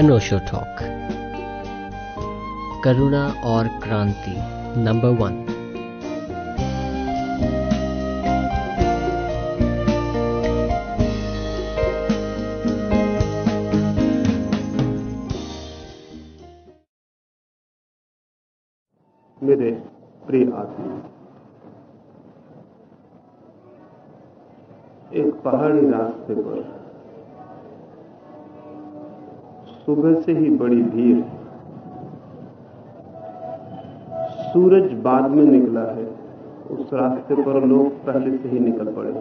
अनोशो talk. करुणा और क्रांति number one मेरे प्रिय आदमी एक पहाड़ी रास्ते पर सुबह से ही बड़ी भीड़ है। सूरज बाद में निकला है। उस रास्ते पर लोग पहले से ही निकल पड़े।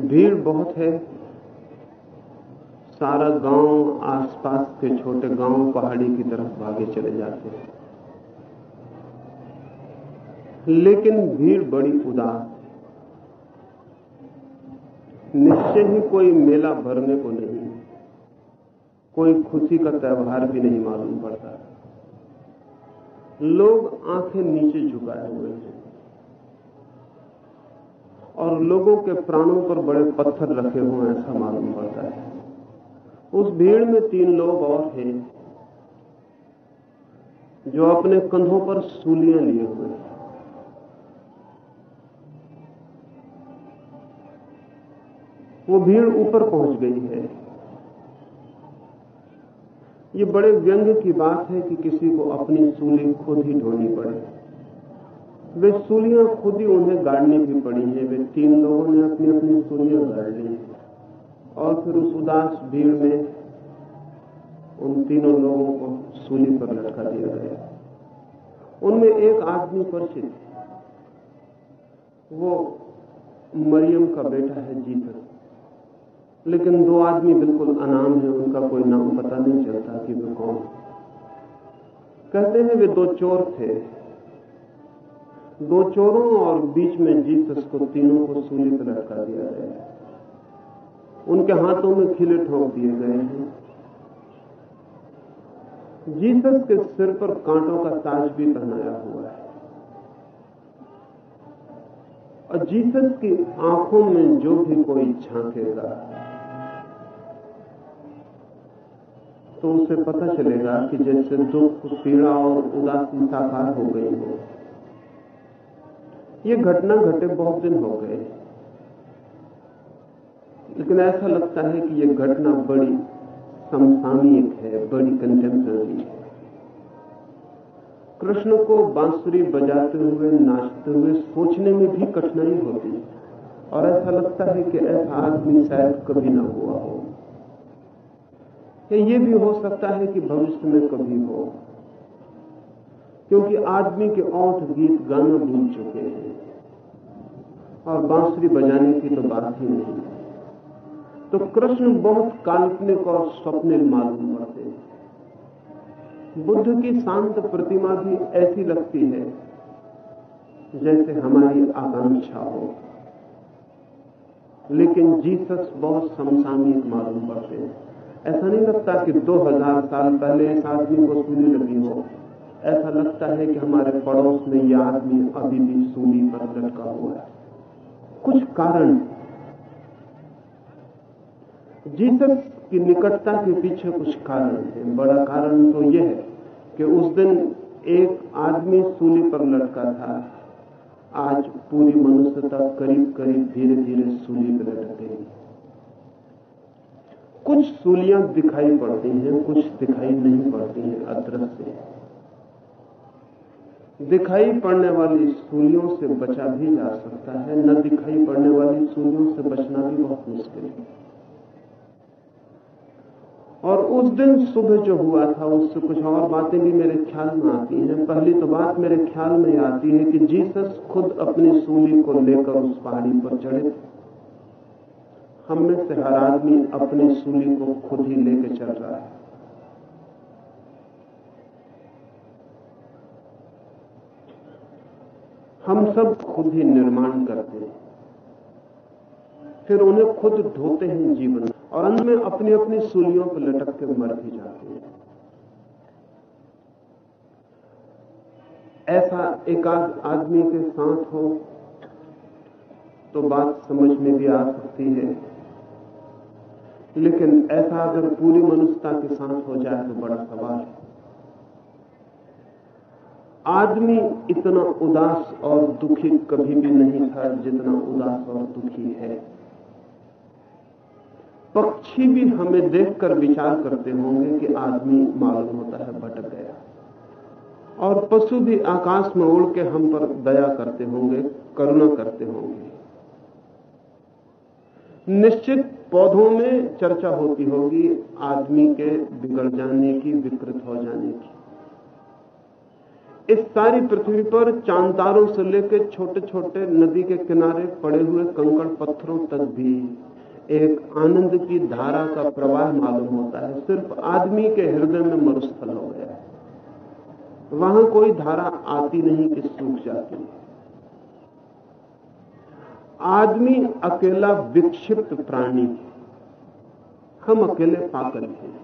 भीड़ बहुत है। सारा गाँव आसपास के छोटे गाँव पहाड़ी की तरफ़ भागे चले जाते हैं। लेकिन भीड़ बड़ी उदास निश्चय ही कोई मेला भरने को नहीं। कोई खुशी का त्यौहार भी नहीं मालूम पड़ता। लोग आँखें नीचे झुकाए हुए हैं। और लोगों के प्राणों पर बड़े पत्थर रखे हुए ऐसा मालूम पड़ता है। उस भीड़ में तीन लोग और हैं, जो अपने कंधों पर सूलियाँ लिए हुए हैं। वो भीड़ ऊपर पहुँच गई है। ये बड़े व्यंग की बात है कि किसी को अपनी सूली खुद ही ढोनी पड़े। वे सूलियाँ खुद ही उन्हें गाड़नी भी पड़ी हैं। वे तीन लोगों ने अपनी अपनी सूलियाँ गाड़ ली और फिर उस उदास भीड़ में उन तीनों लोगों को सूली पर लटका दिया गया। उनमें एक आदमी परिचित वो मरियम का बेटा है जीतर लेकिन दो आदमी बिल्कुल अनाम है, उनका कोई नाम पता नहीं चलता कि वे कौन कहते हैं वे दो चोर थे। दो चोरों और बीच में जीसस को तीनों को सूली पर लटका दिया गया उनके हाथों में खिले ठोक दिए गए हैं। जीसस के सिर पर कांटों का ताज भी पहनाया हुआ है। और जीसस की आँखों में जो भी कोई झांकेगा तो उसे पता चलेगा कि जैसे दुख, पीड़ा और उदासी साकार हो गई हो। ये घटना घटे बहुत दिन हो गए। लेकिन ऐसा लगता है कि यह घटना बड़ी समसामयिक है, बड़ी कंटेम्पररी है। कृष्ण को बांसुरी बजाते हुए, नाचते हुए सोचने में भी कठिनाई होती है। और ऐसा लगता है कि ऐसा आदमी शायद कभी ना हुआ हो। या ये भी हो सकता है कि भविष्य में कभी हो। क्योंकि आदमी के ओठ गीत गाना भूल चुके हैं। और बांसुरी बजाने की तो बात ही नहीं। तो कृष्ण बहुत काल्पनिक और स्वप्निल मालूम पड़ते हैं। बुद्ध की शांत प्रतिमा भी ऐसी लगती है, जैसे हमारी आकांक्षा हो। लेकिन जीसस बहुत समसामयिक मालूम पड़ते हैं। ऐसा नहीं लगता कि 2000 साल पहले इस आदमी को सूली लगी हो। ऐसा लगता है कि हमारे पड़ोस में यह आदमी अभी भी सूली पर लटका हुआ है। कुछ कारण। जीसस की निकटता के पीछे कुछ कारण है बड़ा कारण तो यह है कि उस दिन एक आदमी सूली पर लटका था। आज पूरी मनुष्यता करीब करीब धीरे धीरे सूली पर लटक गई। कुछ सूलियाँ दिखाई पड़ती हैं, कुछ दिखाई नहीं पड़ती हैं, अदृश्य दिखाई पड़ने वाली सूलियों से बचा भी जा सकता है, न दिखाई पड़ने वाली सूलियों से बचना भी बहुत मुश्किल है। और उस दिन सुबह जो हुआ था, उससे कुछ और बातें भी मेरे ख्याल में आती हैं। पहली तो बात मेरे ख्याल में आती है कि जीसस खुद अपनी सूली को लेकर उस पहाड़ी पर चढ़े हम में से हर आदमी अपनी सूली को खुद ही लेकर चल रहा है। हम सब खुद ही निर्माण करते हैं। फिर उन्हें खुद ढोते हैं जीवन और अंत में अपनी अपनी सूलियों पर लटक के मर भी जाते हैं। ऐसा एक आदमी के साथ हो तो बात समझ में भी आ सकती है। लेकिन ऐसा अगर पूरी मनुष्यता के साथ हो जाए तो बड़ा सवाल है। आदमी इतना उदास और दुखी कभी भी नहीं था जितना उदास और दुखी है। पक्षी भी हमें देखकर विचार करते होंगे कि आदमी मालूम होता है भटक गया। और पशु भी आकाश में उड़ के हम पर दया करते होंगे, करुणा करते होंगे। निश्चित पौधों में चर्चा होती होगी आदमी के बिगड़ जाने की, विकृत हो जाने की। इस सारी पृथ्वी पर चांदारों से लेकर छोटे छोटे नदी के किनारे पड़े हुए कंकड़ पत्थरों तक भी एक आनंद की धारा का प्रवाह मालूम होता है। सिर्फ़ आदमी के हृदय में मरुस्थल हो गया है। वहाँ कोई धारा आती नहीं कि सूख जाती। आदमी अकेला विक्षिप्त प्राणी है। हम अकेले पागल हैं।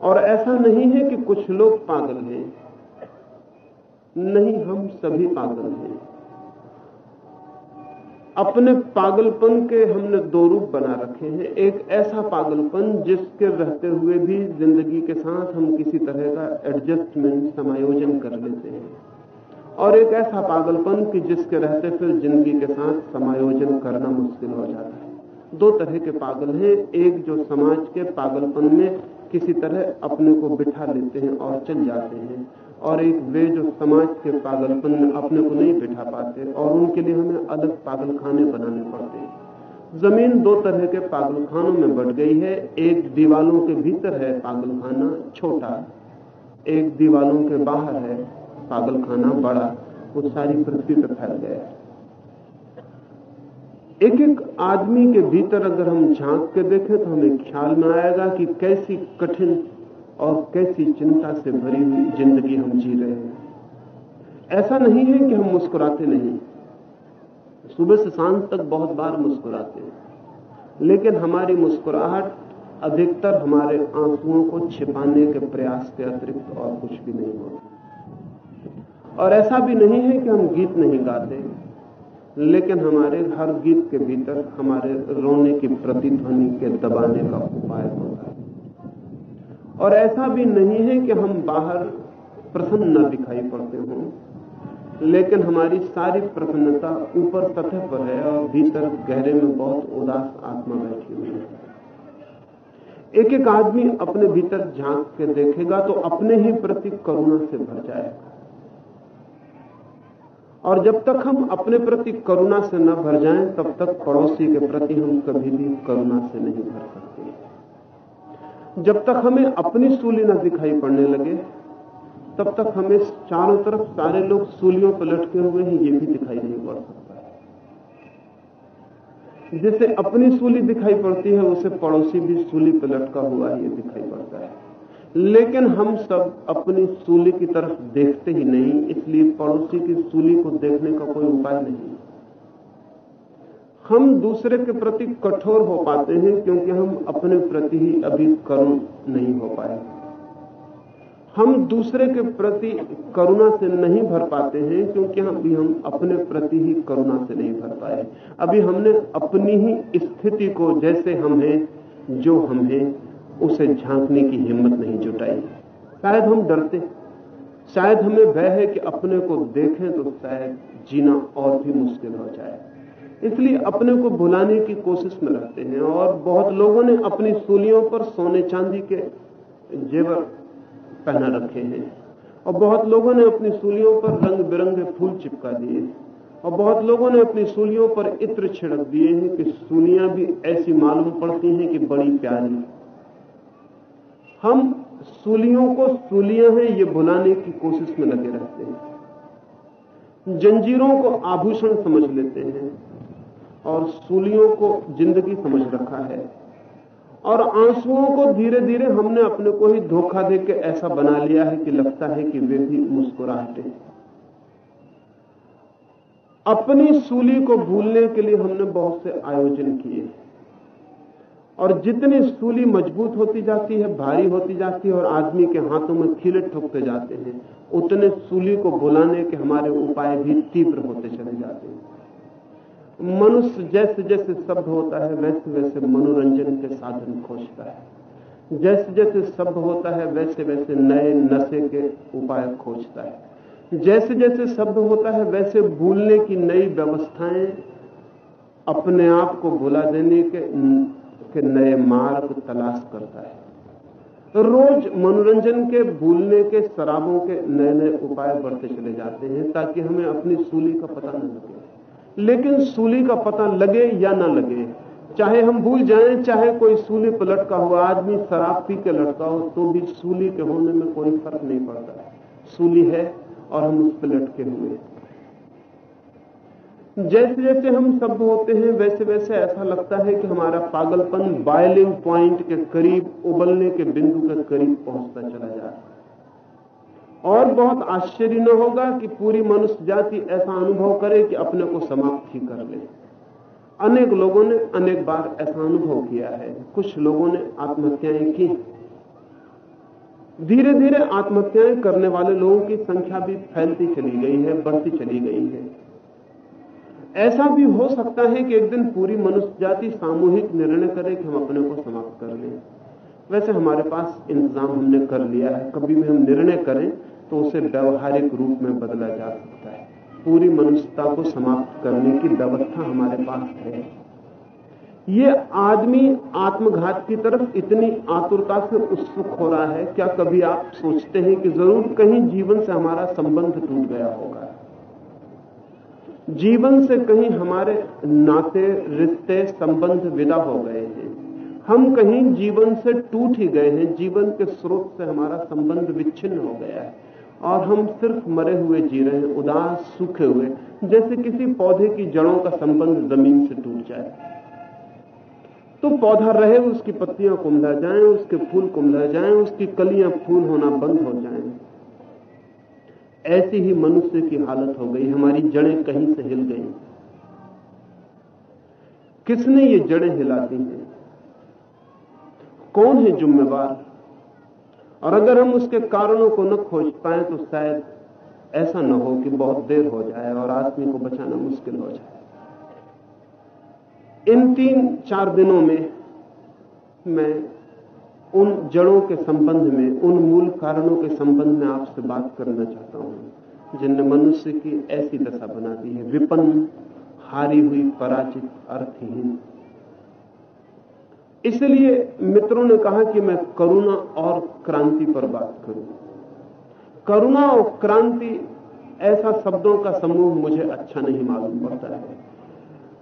और ऐसा नहीं है कि कुछ लोग पागल हैं। नहीं, हम सभी पागल हैं। अपने पागलपन के हमने दो रूप बना रखे हैं। एक ऐसा पागलपन जिसके रहते हुए भी ज़िंदगी के साथ हम किसी तरह का एडजस्टमेंट समायोजन कर लेते हैं। और एक ऐसा पागलपन कि जिसके रहते फिर ज़िंदगी के साथ समायोजन करना मुश्किल हो जाता है। दो तरह के पागल हैं। एक जो समाज के पागलपन में किसी तरह अपने को बिठा लेते हैं और चल जाते हैं, और एक वे जो समाज के पागलपन में अपने को नहीं बिठा पाते और उनके लिए हमें अलग पागल खाने बनाने पड़ते हैं। ज़मीन दो तरह के पागल खानों में बढ़ गई है। एक दीवालों के भीतर है पागल खाना छोटा। एक दीवालों के बाहर है पागल खाना बड़ा, वो सारी पृथ्वी पर फैल गया। है एक एक आदमी के भीतर अगर हम झाँक के देखें तो हमें ख्याल में आएगा कि कैसी कठिन और कैसी चिंता से भरी हुई ज़िंदगी हम जी रहे हैं। ऐसा नहीं है कि हम मुस्कुराते नहीं सुबह से शाम तक बहुत बार मुस्कुराते हैं। लेकिन हमारी मुस्कुराहट अधिकतर हमारे आंसुओं को छिपाने के प्रयास के अतिरिक्त और कुछ भी नहीं होता। और ऐसा भी नहीं है कि हम गीत नहीं गाते, लेकिन हमारे हर गीत के भीतर हमारे रोने की प्रतिध्वनि के दबाने का उपाय होता है। और ऐसा भी नहीं है कि हम बाहर प्रसन्न न दिखाई पड़ते हों, लेकिन हमारी सारी प्रसन्नता ऊपर सतह पर है और भीतर गहरे में बहुत उदास आत्मा बैठी हुई है। एक एक आदमी अपने भीतर झाँक के देखेगा तो अपने ही प्रति करुणा से भर जाएगा। और जब तक हम अपने प्रति करुणा से न भर जाएँ, तब तक पड़ोसी के प्रति हम कभी भी करुणा से नहीं भर सकते। जब तक हमें अपनी सूली न दिखाई पड़ने लगे, तब तक हमें चारों तरफ़ सारे लोग सूलियों पर लटके हुए हैं, ये भी दिखाई नहीं पड़ सकता। है जिसे अपनी सूली दिखाई पड़ती है, उसे पड़ोसी भी सूली पर लटका हुआ ये दिखाई पड़ता है। लेकिन हम सब अपनी सूली की तरफ़ देखते ही नहीं, इसलिए पड़ोसी की सूली को देखने का कोई उपाय नहीं। हम दूसरे के प्रति कठोर हो पाते हैं क्योंकि हम अपने प्रति ही अभी करुण नहीं हो पाए। हम दूसरे के प्रति करुणा से नहीं भर पाते हैं क्योंकि अभी हम अपने प्रति ही करुणा से नहीं भर पाए। अभी हमने अपनी ही स्थिति को जैसे हम हैं, जो हम हैं उसे झांकने की हिम्मत नहीं जुटाई। शायद हम डरते शायद हमें भय है कि अपने को देखें तो शायद जीना और भी मुश्किल हो जाए। इसलिए अपने को भुलाने की कोशिश में रहते हैं और बहुत लोगों ने अपनी सूलियों पर सोने चांदी के जेवर पहना रखे हैं। और बहुत लोगों ने अपनी सूलियों पर रंग बिरंगे फूल चिपका दिए और बहुत लोगों ने अपनी सूलियों पर इत्र छिड़क दिए हैं कि सूलियाँ भी ऐसी मालूम पड़ती हैं कि बड़ी प्यारी। हम सूलियों को सूलियाँ हैं ये भुलाने की कोशिश में लगे रहते हैं। जंजीरों को आभूषण समझ लेते हैं और सूलियों को ज़िंदगी समझ रखा है। और आंसुओं को धीरे धीरे हमने अपने को ही धोखा देकर ऐसा बना लिया है कि लगता है कि वे भी मुस्कुराहटे अपनी सूली को भूलने के लिए हमने बहुत से आयोजन किए और जितनी सूली मज़बूत होती जाती है भारी होती जाती है और आदमी के हाथों में खिले ठोकते जाते हैं उतने सूली को बुलाने के हमारे उपाय भी तीव्र होते चले जाते हैं। मनुष्य जैसे जैसे शब्द होता है वैसे वैसे मनोरंजन के साधन खोजता है। जैसे जैसे शब्द होता है वैसे वैसे नए नशे के उपाय खोजता है। जैसे जैसे शब्द होता है वैसे भूलने की नई व्यवस्थाएँ अपने आप को भुला देने के, के नए मार्ग तलाश करता है। रोज मनोरंजन के, भूलने के, शराबों के नए नए उपाय बढ़ते चले जाते हैं ताकि हमें अपनी सूली का पता न लगे। लेकिन सूली का पता लगे या ना लगे, चाहे हम भूल जाएँ, चाहे कोई सूली पर लटका हुआ आदमी शराब पी के लटका हो तो भी सूली के होने में कोई फ़र्क नहीं पड़ता। सूली है और हम उस पर लटके हुए हैं। जैसे जैसे हम शब्द होते हैं वैसे वैसे ऐसा लगता है कि हमारा पागलपन बॉयलिंग पॉइंट के करीब, उबलने के बिंदु के करीब पहुँचता चला जा रहा है। और बहुत आश्चर्य न होगा कि पूरी मनुष्य जाति ऐसा अनुभव करे कि अपने को समाप्त ही कर ले। अनेक लोगों ने अनेक बार ऐसा अनुभव किया है। कुछ लोगों ने आत्महत्याएँ की। धीरे धीरे आत्महत्याएँ करने वाले लोगों की संख्या भी फैलती चली गई है, बढ़ती चली गई है। ऐसा भी हो सकता है कि एक दिन पूरी मनुष्य जाति सामूहिक निर्णय करे कि हम अपने को समाप्त कर लें। वैसे हमारे पास इंतज़ाम हमने कर लिया है। कभी भी हम निर्णय करें तो उसे व्यवहारिक रूप में बदला जा सकता है। पूरी मनुष्यता को समाप्त करने की व्यवस्था हमारे पास है। ये आदमी आत्मघात की तरफ़ इतनी आतुरता से उत्सुक हो रहा है। क्या कभी आप सोचते हैं कि ज़रूर कहीं जीवन से हमारा संबंध टूट गया होगा? जीवन से कहीं हमारे नाते, रिश्ते, संबंध विदा हो गए हैं। हम कहीं जीवन से टूट ही गए हैं। जीवन के स्रोत से हमारा संबंध विच्छिन्न हो गया है। और हम सिर्फ़ मरे हुए जी रहे हैं, उदास, सूखे हुए, जैसे किसी पौधे की जड़ों का संबंध ज़मीन से टूट जाए। तो पौधा रहे, उसकी पत्तियाँ कुमला जाएँ, उसके फूल कुमला जाएँ, उसकी कलियाँ फूल होना बंद हो जाएँ। ऐसी ही मनुष्य की हालत हो गई, हमारी जड़ें कहीं से हिल गई। किसने ये जड़ें हिलाती हैं? कौन है जिम्मेवार? और अगर हम उसके कारणों को न खोज पाए तो शायद ऐसा न हो कि बहुत देर हो जाए और आदमी को बचाना मुश्किल हो जाए। इन तीन चार दिनों में मैं उन जड़ों के संबंध में, उन मूल कारणों के संबंध में आपसे बात करना चाहता हूँ, जिनने मनुष्य की ऐसी दशा बना दी है। विपन्न, हारी हुई, पराजित, अर्थहीन। इसलिए मित्रों ने कहा कि मैं करुणा और क्रांति पर बात करूँ। करुणा और क्रांति ऐसा शब्दों का समूह मुझे अच्छा नहीं मालूम पड़ता है।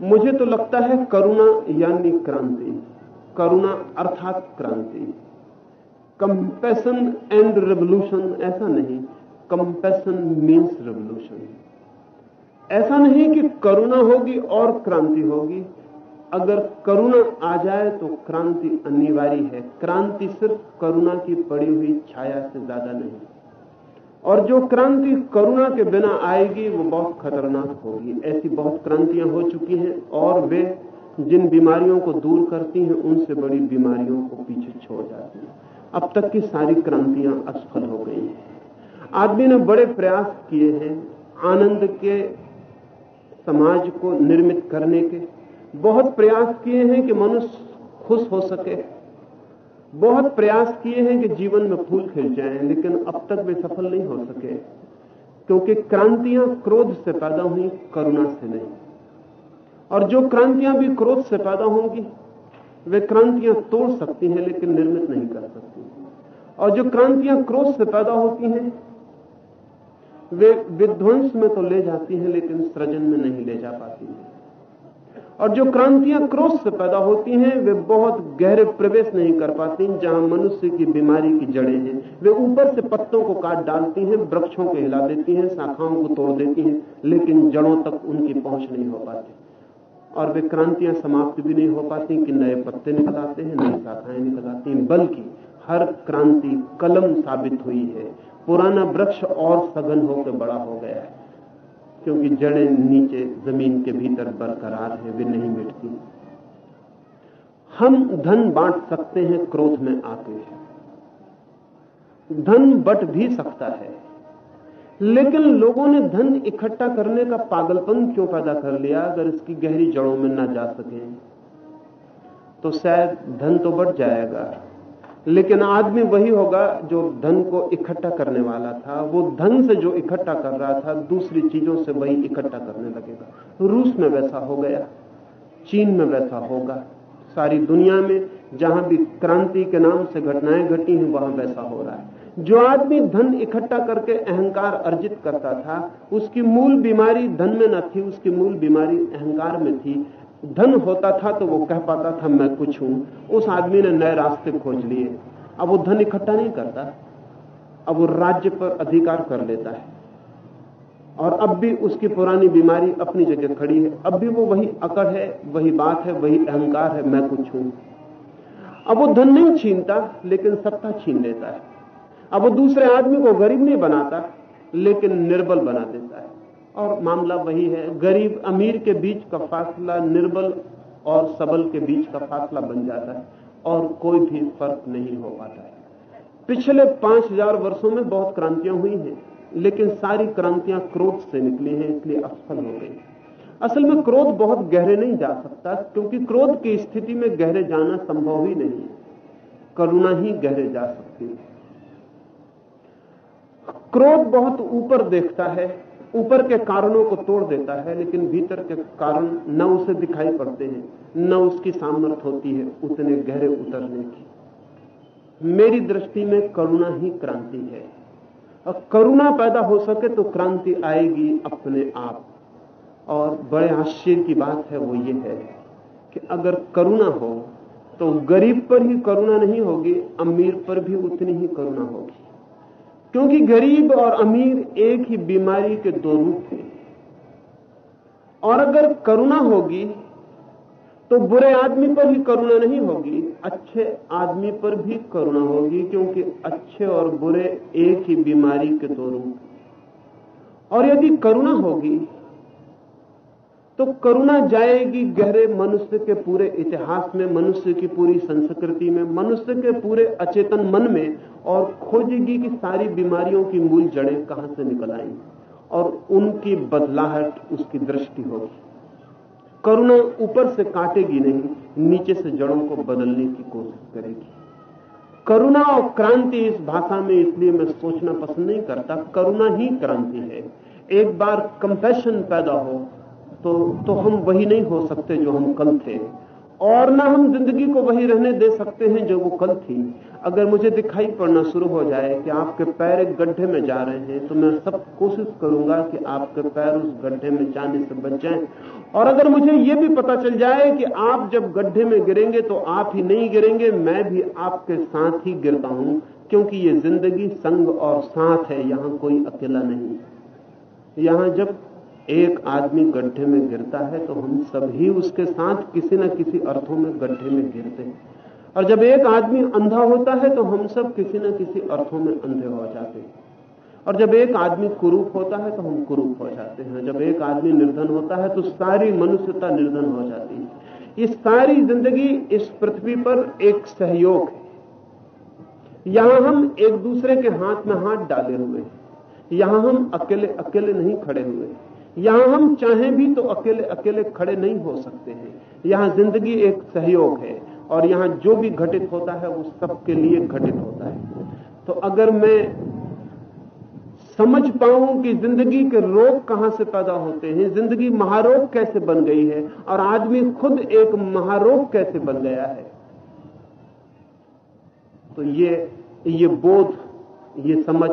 मुझे तो लगता है करुणा यानी क्रांति। करुणा अर्थात क्रांति। कंपेशन एंड रेवोल्यूशन ऐसा नहीं। कंपेशन मीन्स रेवोल्यूशन ऐसा नहीं कि करुणा होगी और क्रांति होगी। अगर करुणा आ जाए तो क्रांति अनिवार्य है। क्रांति सिर्फ़ करुणा की पड़ी हुई छाया से ज़्यादा नहीं। और जो क्रांति करुणा के बिना आएगी, वो बहुत खतरनाक होगी। ऐसी बहुत क्रांतियाँ हो चुकी हैं और वे जिन बीमारियों को दूर करती हैं, उनसे बड़ी बीमारियों को पीछे छोड़ जाती हैं। अब तक की सारी क्रांतियाँ असफल हो गई हैं। आदमी ने बड़े प्रयास किए हैं आनंद के समाज को निर्मित करने के। बहुत प्रयास किए हैं कि मनुष्य खुश हो सके। बहुत प्रयास किए हैं कि जीवन में फूल खिल जाएँ, लेकिन अब तक वे सफल नहीं हो सके। क्योंकि क्रांतियाँ क्रोध से पैदा हुई, करुणा से नहीं। और जो क्रांतियाँ भी क्रोध से पैदा होंगी, वे क्रांतियाँ तोड़ सकती हैं, लेकिन निर्मित नहीं कर सकती। और जो क्रांतियाँ क्रोध से पैदा होती हैं, वे विध्वंस में तो ले जाती हैं, लेकिन सृजन में नहीं ले जा पाती हैं। और जो क्रांतियाँ क्रोध से पैदा होती हैं, वे बहुत गहरे प्रवेश नहीं कर पाती जहाँ मनुष्य की बीमारी की जड़ें हैं। वे ऊपर से पत्तों को काट डालती हैं, वृक्षों को हिला देती हैं, शाखाओं को तोड़ देती हैं, लेकिन जड़ों तक उनकी पहुँच नहीं हो पाती। और वे क्रांतियाँ समाप्त भी नहीं हो पाती, कि नए पत्ते निकल आते हैं, नई शाखाएँ निकल आती हैं, बल्कि हर क्रांति कलम साबित हुई है। पुराना वृक्ष और सघन होकर बड़ा हो गया है, क्योंकि जड़ें नीचे ज़मीन के भीतर बरकरार है, वे नहीं मिटती। हम धन बांट सकते हैं, क्रोध में आके धन बट भी सकता है। लेकिन लोगों ने धन इकट्ठा करने का पागलपन क्यों पैदा कर लिया? अगर इसकी गहरी जड़ों में ना जा सके तो शायद धन तो बढ़ जाएगा। लेकिन आदमी वही होगा जो धन को इकट्ठा करने वाला था। वो धन से जो इकट्ठा कर रहा था, दूसरी चीज़ों से वही इकट्ठा करने लगेगा। रूस में वैसा हो गया, चीन में वैसा होगा। सारी दुनिया में जहाँ भी क्रांति के नाम से घटनाएँ घटी हैं, वहाँ वैसा हो रहा है। जो आदमी धन इकट्ठा करके अहंकार अर्जित करता था, उसकी मूल बीमारी धन में न थी, उसकी मूल बीमारी अहंकार में थी। धन होता था तो वो कह पाता था, मैं कुछ हूँ। उस आदमी ने नए रास्ते खोज लिए। अब वो धन इकट्ठा नहीं करता। अब वो राज्य पर अधिकार कर लेता है। और अब भी उसकी पुरानी बीमारी अपनी जगह खड़ी है। अब भी वो वही अकड़ है, वही बात है, वही अहंकार है, मैं कुछ हूँ। अब वो धन नहीं छीनता, लेकिन सत्ता छीन लेता है। अब वो दूसरे आदमी को गरीब नहीं बनाता, लेकिन निर्बल बना देता है। और मामला वही है, गरीब अमीर के बीच का फासला निर्बल और सबल के बीच का फासला बन जाता है और कोई भी फ़र्क नहीं हो पाता है। पिछले पाँच हज़ार वर्षों में बहुत क्रांतियाँ हुई हैं, लेकिन सारी क्रांतियाँ क्रोध से निकली हैं, इसलिए असफल हो गई। असल में क्रोध बहुत गहरे नहीं जा सकता, क्योंकि क्रोध की स्थिति में गहरे जाना संभव ही नहीं करुणा ही गहरे जा सकती है। क्रोध बहुत ऊपर देखता है, ऊपर के कारणों को तोड़ देता है, लेकिन भीतर के कारण न उसे दिखाई पड़ते हैं, न उसकी सामर्थ्य होती है उतने गहरे उतरने की। मेरी दृष्टि में करुणा ही क्रांति है। और करुणा पैदा हो सके तो क्रांति आएगी अपने आप। और बड़े आश्चर्य की बात है वो ये है कि अगर करुणा हो तो गरीब पर ही करुणा नहीं होगी, अमीर पर भी उतनी ही करुणा होगी। क्योंकि गरीब और अमीर एक ही बीमारी के दो रूप हैं। और अगर करुणा होगी तो बुरे आदमी पर ही करुणा नहीं होगी, अच्छे आदमी पर भी करुणा होगी, क्योंकि अच्छे और बुरे एक ही बीमारी के दो रूप और यदि करुणा होगी तो करुणा जाएगी गहरे मनुष्य के पूरे इतिहास में, मनुष्य की पूरी संस्कृति में, मनुष्य के पूरे अचेतन मन में और खोजेगी कि सारी बीमारियों की मूल जड़ें कहाँ से निकल आई? और उनकी बदलाहट, उसकी दृष्टि होगी। करुणा ऊपर से काटेगी नहीं, नीचे से जड़ों को बदलने की कोशिश करेगी। करुणा और क्रांति इस भाषा में इसलिए मैं सोचना पसंद नहीं करता, करुणा ही क्रांति है। एक बार कंपैशन पैदा हो तो तो हम वही नहीं हो सकते जो हम कल थे। और ना हम ज़िंदगी को वही रहने दे सकते हैं जो वो कल थी। अगर मुझे दिखाई पड़ना शुरू हो जाए कि आपके पैर एक गड्ढे में जा रहे हैं तो मैं सब कोशिश करूँगा कि आपके पैर उस गड्ढे में जाने से बच। जाएँ और अगर मुझे ये भी पता चल जाए कि आप जब गड्ढे में गिरेंगे तो आप ही नहीं गिरेंगे, मैं भी आपके साथ ही गिरता हूँ, क्योंकि ये ज़िंदगी संग और साथ है, यहाँ कोई अकेला नहीं। यहाँ जब एक आदमी गड्ढे में गिरता है तो हम सभी उसके साथ किसी न किसी अर्थों में गड्ढे में गिरते हैं। और जब एक आदमी अंधा होता है तो हम सब किसी न किसी अर्थों में अंधे हो जाते हैं। और जब एक आदमी कुरूप होता है तो हम कुरूप हो जाते हैं। जब एक आदमी निर्धन होता है तो सारी मनुष्यता निर्धन हो जाती है। ये सारी ज़िंदगी इस पृथ्वी पर एक सहयोग है। यहाँ हम एक दूसरे के हाथ में हाथ डाले हुए हैं। यहाँ हम अकेले अकेले नहीं खड़े हुए यहाँ हम चाहें भी तो अकेले अकेले खड़े नहीं हो सकते हैं। यहाँ ज़िंदगी एक सहयोग है, और यहाँ जो भी घटित होता है, वो सबके लिए घटित होता है। तो अगर मैं समझ पाऊँ कि ज़िंदगी के रोग कहाँ से पैदा होते हैं, ज़िंदगी महारोग कैसे बन गई है, और आदमी खुद एक महारोग कैसे बन गया है तो ये ये बोध, ये समझ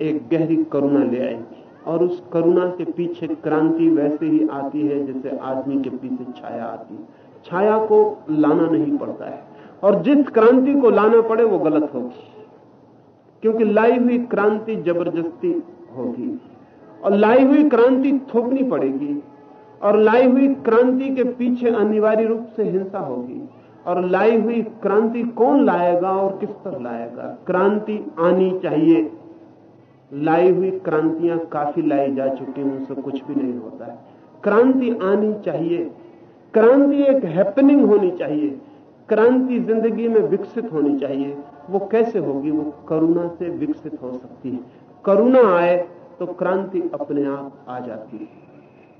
एक गहरी करुणा ले आएगी। और उस करुणा के पीछे क्रांति वैसे ही आती है जैसे आदमी के पीछे छाया आती है। छाया को लाना नहीं पड़ता है। और जिस क्रांति को लाना पड़े, वो गलत होगी। क्योंकि लाई हुई क्रांति ज़बरदस्ती होगी। और लाई हुई क्रांति थोपनी पड़ेगी। और लाई हुई क्रांति के पीछे अनिवार्य रूप से हिंसा होगी। और लाई हुई क्रांति कौन लाएगा और किस पर लाएगा? क्रांति आनी चाहिए। लाई हुई क्रांतियाँ काफ़ी लाई जा चुकी हैं, उनसे कुछ भी नहीं होता है। क्रांति आनी चाहिए। क्रांति एक हैपनिंग होनी चाहिए। क्रांति ज़िंदगी में विकसित होनी चाहिए। वो कैसे होगी? वो करुणा से विकसित हो सकती है। करुणा आए तो क्रांति अपने आप आ जाती है।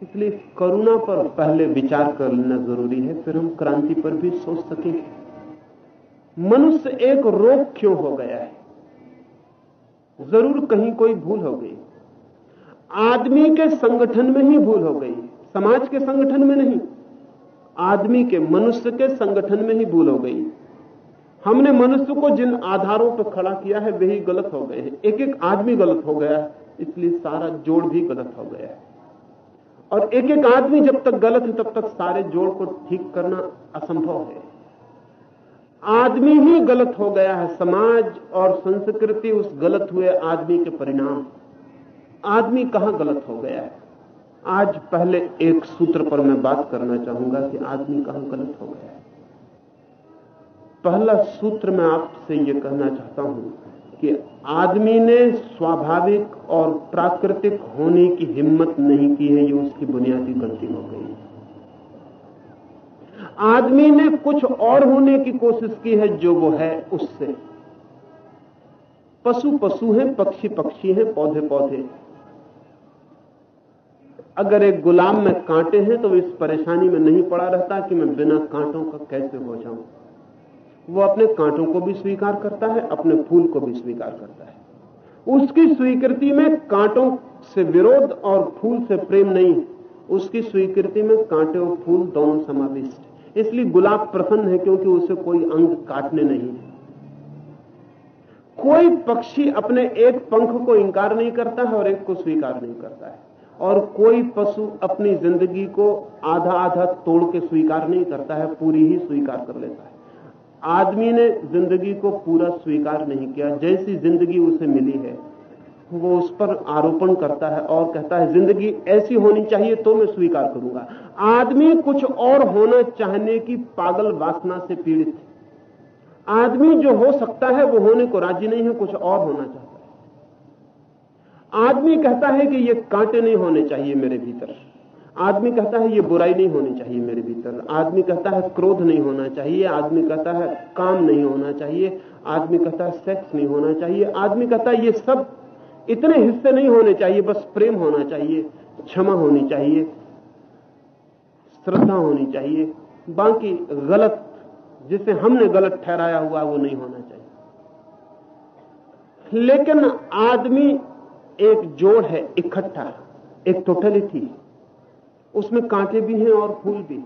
इसलिए करुणा पर पहले विचार कर लेना ज़रूरी है, फिर हम क्रांति पर भी सोच सकेंगे। मनुष्य एक रोग क्यों हो गया है? ज़रूर कहीं कोई भूल हो गई। आदमी के संगठन में ही भूल हो गई। समाज के संगठन में नहीं। आदमी के मनुष्य के संगठन में ही भूल हो गई। हमने मनुष्य को जिन आधारों पर खड़ा किया है वही गलत हो गए हैं। एक एक आदमी गलत हो गया है इसलिए सारा जोड़ भी गलत हो गया है। और एक एक आदमी जब तक गलत है, तब तक सारे जोड़ को ठीक करना असंभव है। आदमी ही गलत हो गया है। समाज और संस्कृति उस गलत हुए आदमी के परिणाम। आदमी कहाँ गलत हो गया है? आज पहले एक सूत्र पर मैं बात करना चाहूँगा कि आदमी कहाँ गलत हो गया है। पहला सूत्र मैं आपसे यह कहना चाहता हूँ कि आदमी ने स्वाभाविक और प्राकृतिक होने की हिम्मत नहीं की है, ये उसकी बुनियादी गलती हो गई। आदमी ने कुछ और होने की कोशिश की है जो वो है उससे। पशु पशु हैं, पक्षी पक्षी हैं, पौधे पौधे अगर एक गुलाम में कांटे हैं तो इस परेशानी में नहीं पड़ा रहता कि मैं बिना कांटों का कैसे हो जाऊँ। वो अपने कांटों को भी स्वीकार करता है, अपने फूल को भी स्वीकार करता है। उसकी स्वीकृति में कांटों से विरोध और फूल से प्रेम नहीं उसकी स्वीकृति में कांटे और फूल दोनों समाविष्ट इसलिए गुलाब प्रसन्न है क्योंकि उसे कोई अंग काटने नहीं है। कोई पक्षी अपने एक पंख को इंकार नहीं करता है और एक को स्वीकार नहीं करता है। और कोई पशु अपनी ज़िंदगी को आधा आधा तोड़ के स्वीकार नहीं करता है, पूरी ही स्वीकार कर लेता है। आदमी ने ज़िंदगी को पूरा स्वीकार नहीं किया, जैसी ज़िंदगी उसे मिली है वो उस पर आरोपण करता है और कहता है, ज़िंदगी ऐसी होनी चाहिए तो मैं स्वीकार करूँगा। आदमी कुछ और होना चाहने की पागल वासना से पीड़ित है। आदमी जो हो सकता है, वो होने को राज़ी नहीं है, कुछ और होना चाहता है। आदमी कहता है कि ये कांटे नहीं होने चाहिए मेरे भीतर। आदमी कहता है, ये बुराई नहीं होनी चाहिए मेरे भीतर। आदमी कहता है, क्रोध नहीं होना चाहिए। आदमी कहता है, काम नहीं होना चाहिए। आदमी कहता है, सेक्स नहीं होना चाहिए। आदमी कहता है, ये सब इतने हिस्से नहीं होने चाहिए, बस प्रेम होना चाहिए, क्षमा होनी चाहिए, श्रद्धा होनी चाहिए, बाकी गलत, जिसे हमने गलत ठहराया हुआ, वो नहीं होना चाहिए। लेकिन आदमी एक जोड़ है, इकट्ठा, एक टोटलिटी उसमें कांटे भी हैं और फूल भी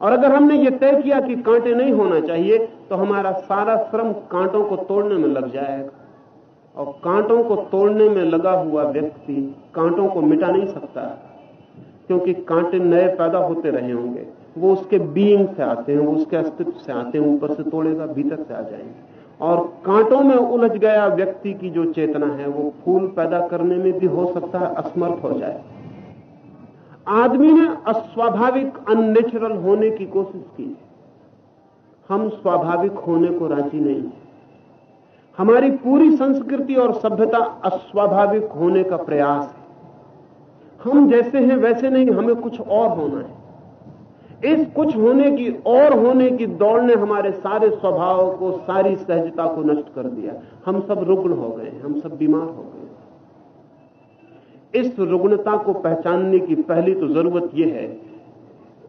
और अगर हमने ये तय किया कि कांटे नहीं होना चाहिए तो हमारा सारा श्रम कांटों को तोड़ने में लग जाएगा। और कांटों को तोड़ने में लगा हुआ व्यक्ति कांटों को मिटा नहीं सकता, क्योंकि कांटे नए पैदा होते रहे होंगे। वो उसके बीइंग से आते हैं, वो उसके अस्तित्व से आते हैं, ऊपर से तोड़ेगा भीतर से आ जाएँगे। और कांटों में उलझ गया व्यक्ति की जो चेतना है, वो फूल पैदा करने में भी हो सकता है, असमर्थ हो जाए। आदमी ने अस्वाभाविक, अननेचुरल होने की कोशिश की। हम स्वाभाविक होने को राज़ी नहीं हमारी पूरी संस्कृति और सभ्यता अस्वाभाविक होने का प्रयास है। हम जैसे हैं, वैसे नहीं, हमें कुछ और होना है। इस कुछ होने की, और होने की दौड़ ने हमारे सारे स्वभाव को, सारी सहजता को नष्ट कर दिया। हम सब रुग्ण हो गए, हम सब बीमार हो गए। इस रुग्णता को पहचानने की पहली तो ज़रूरत यह है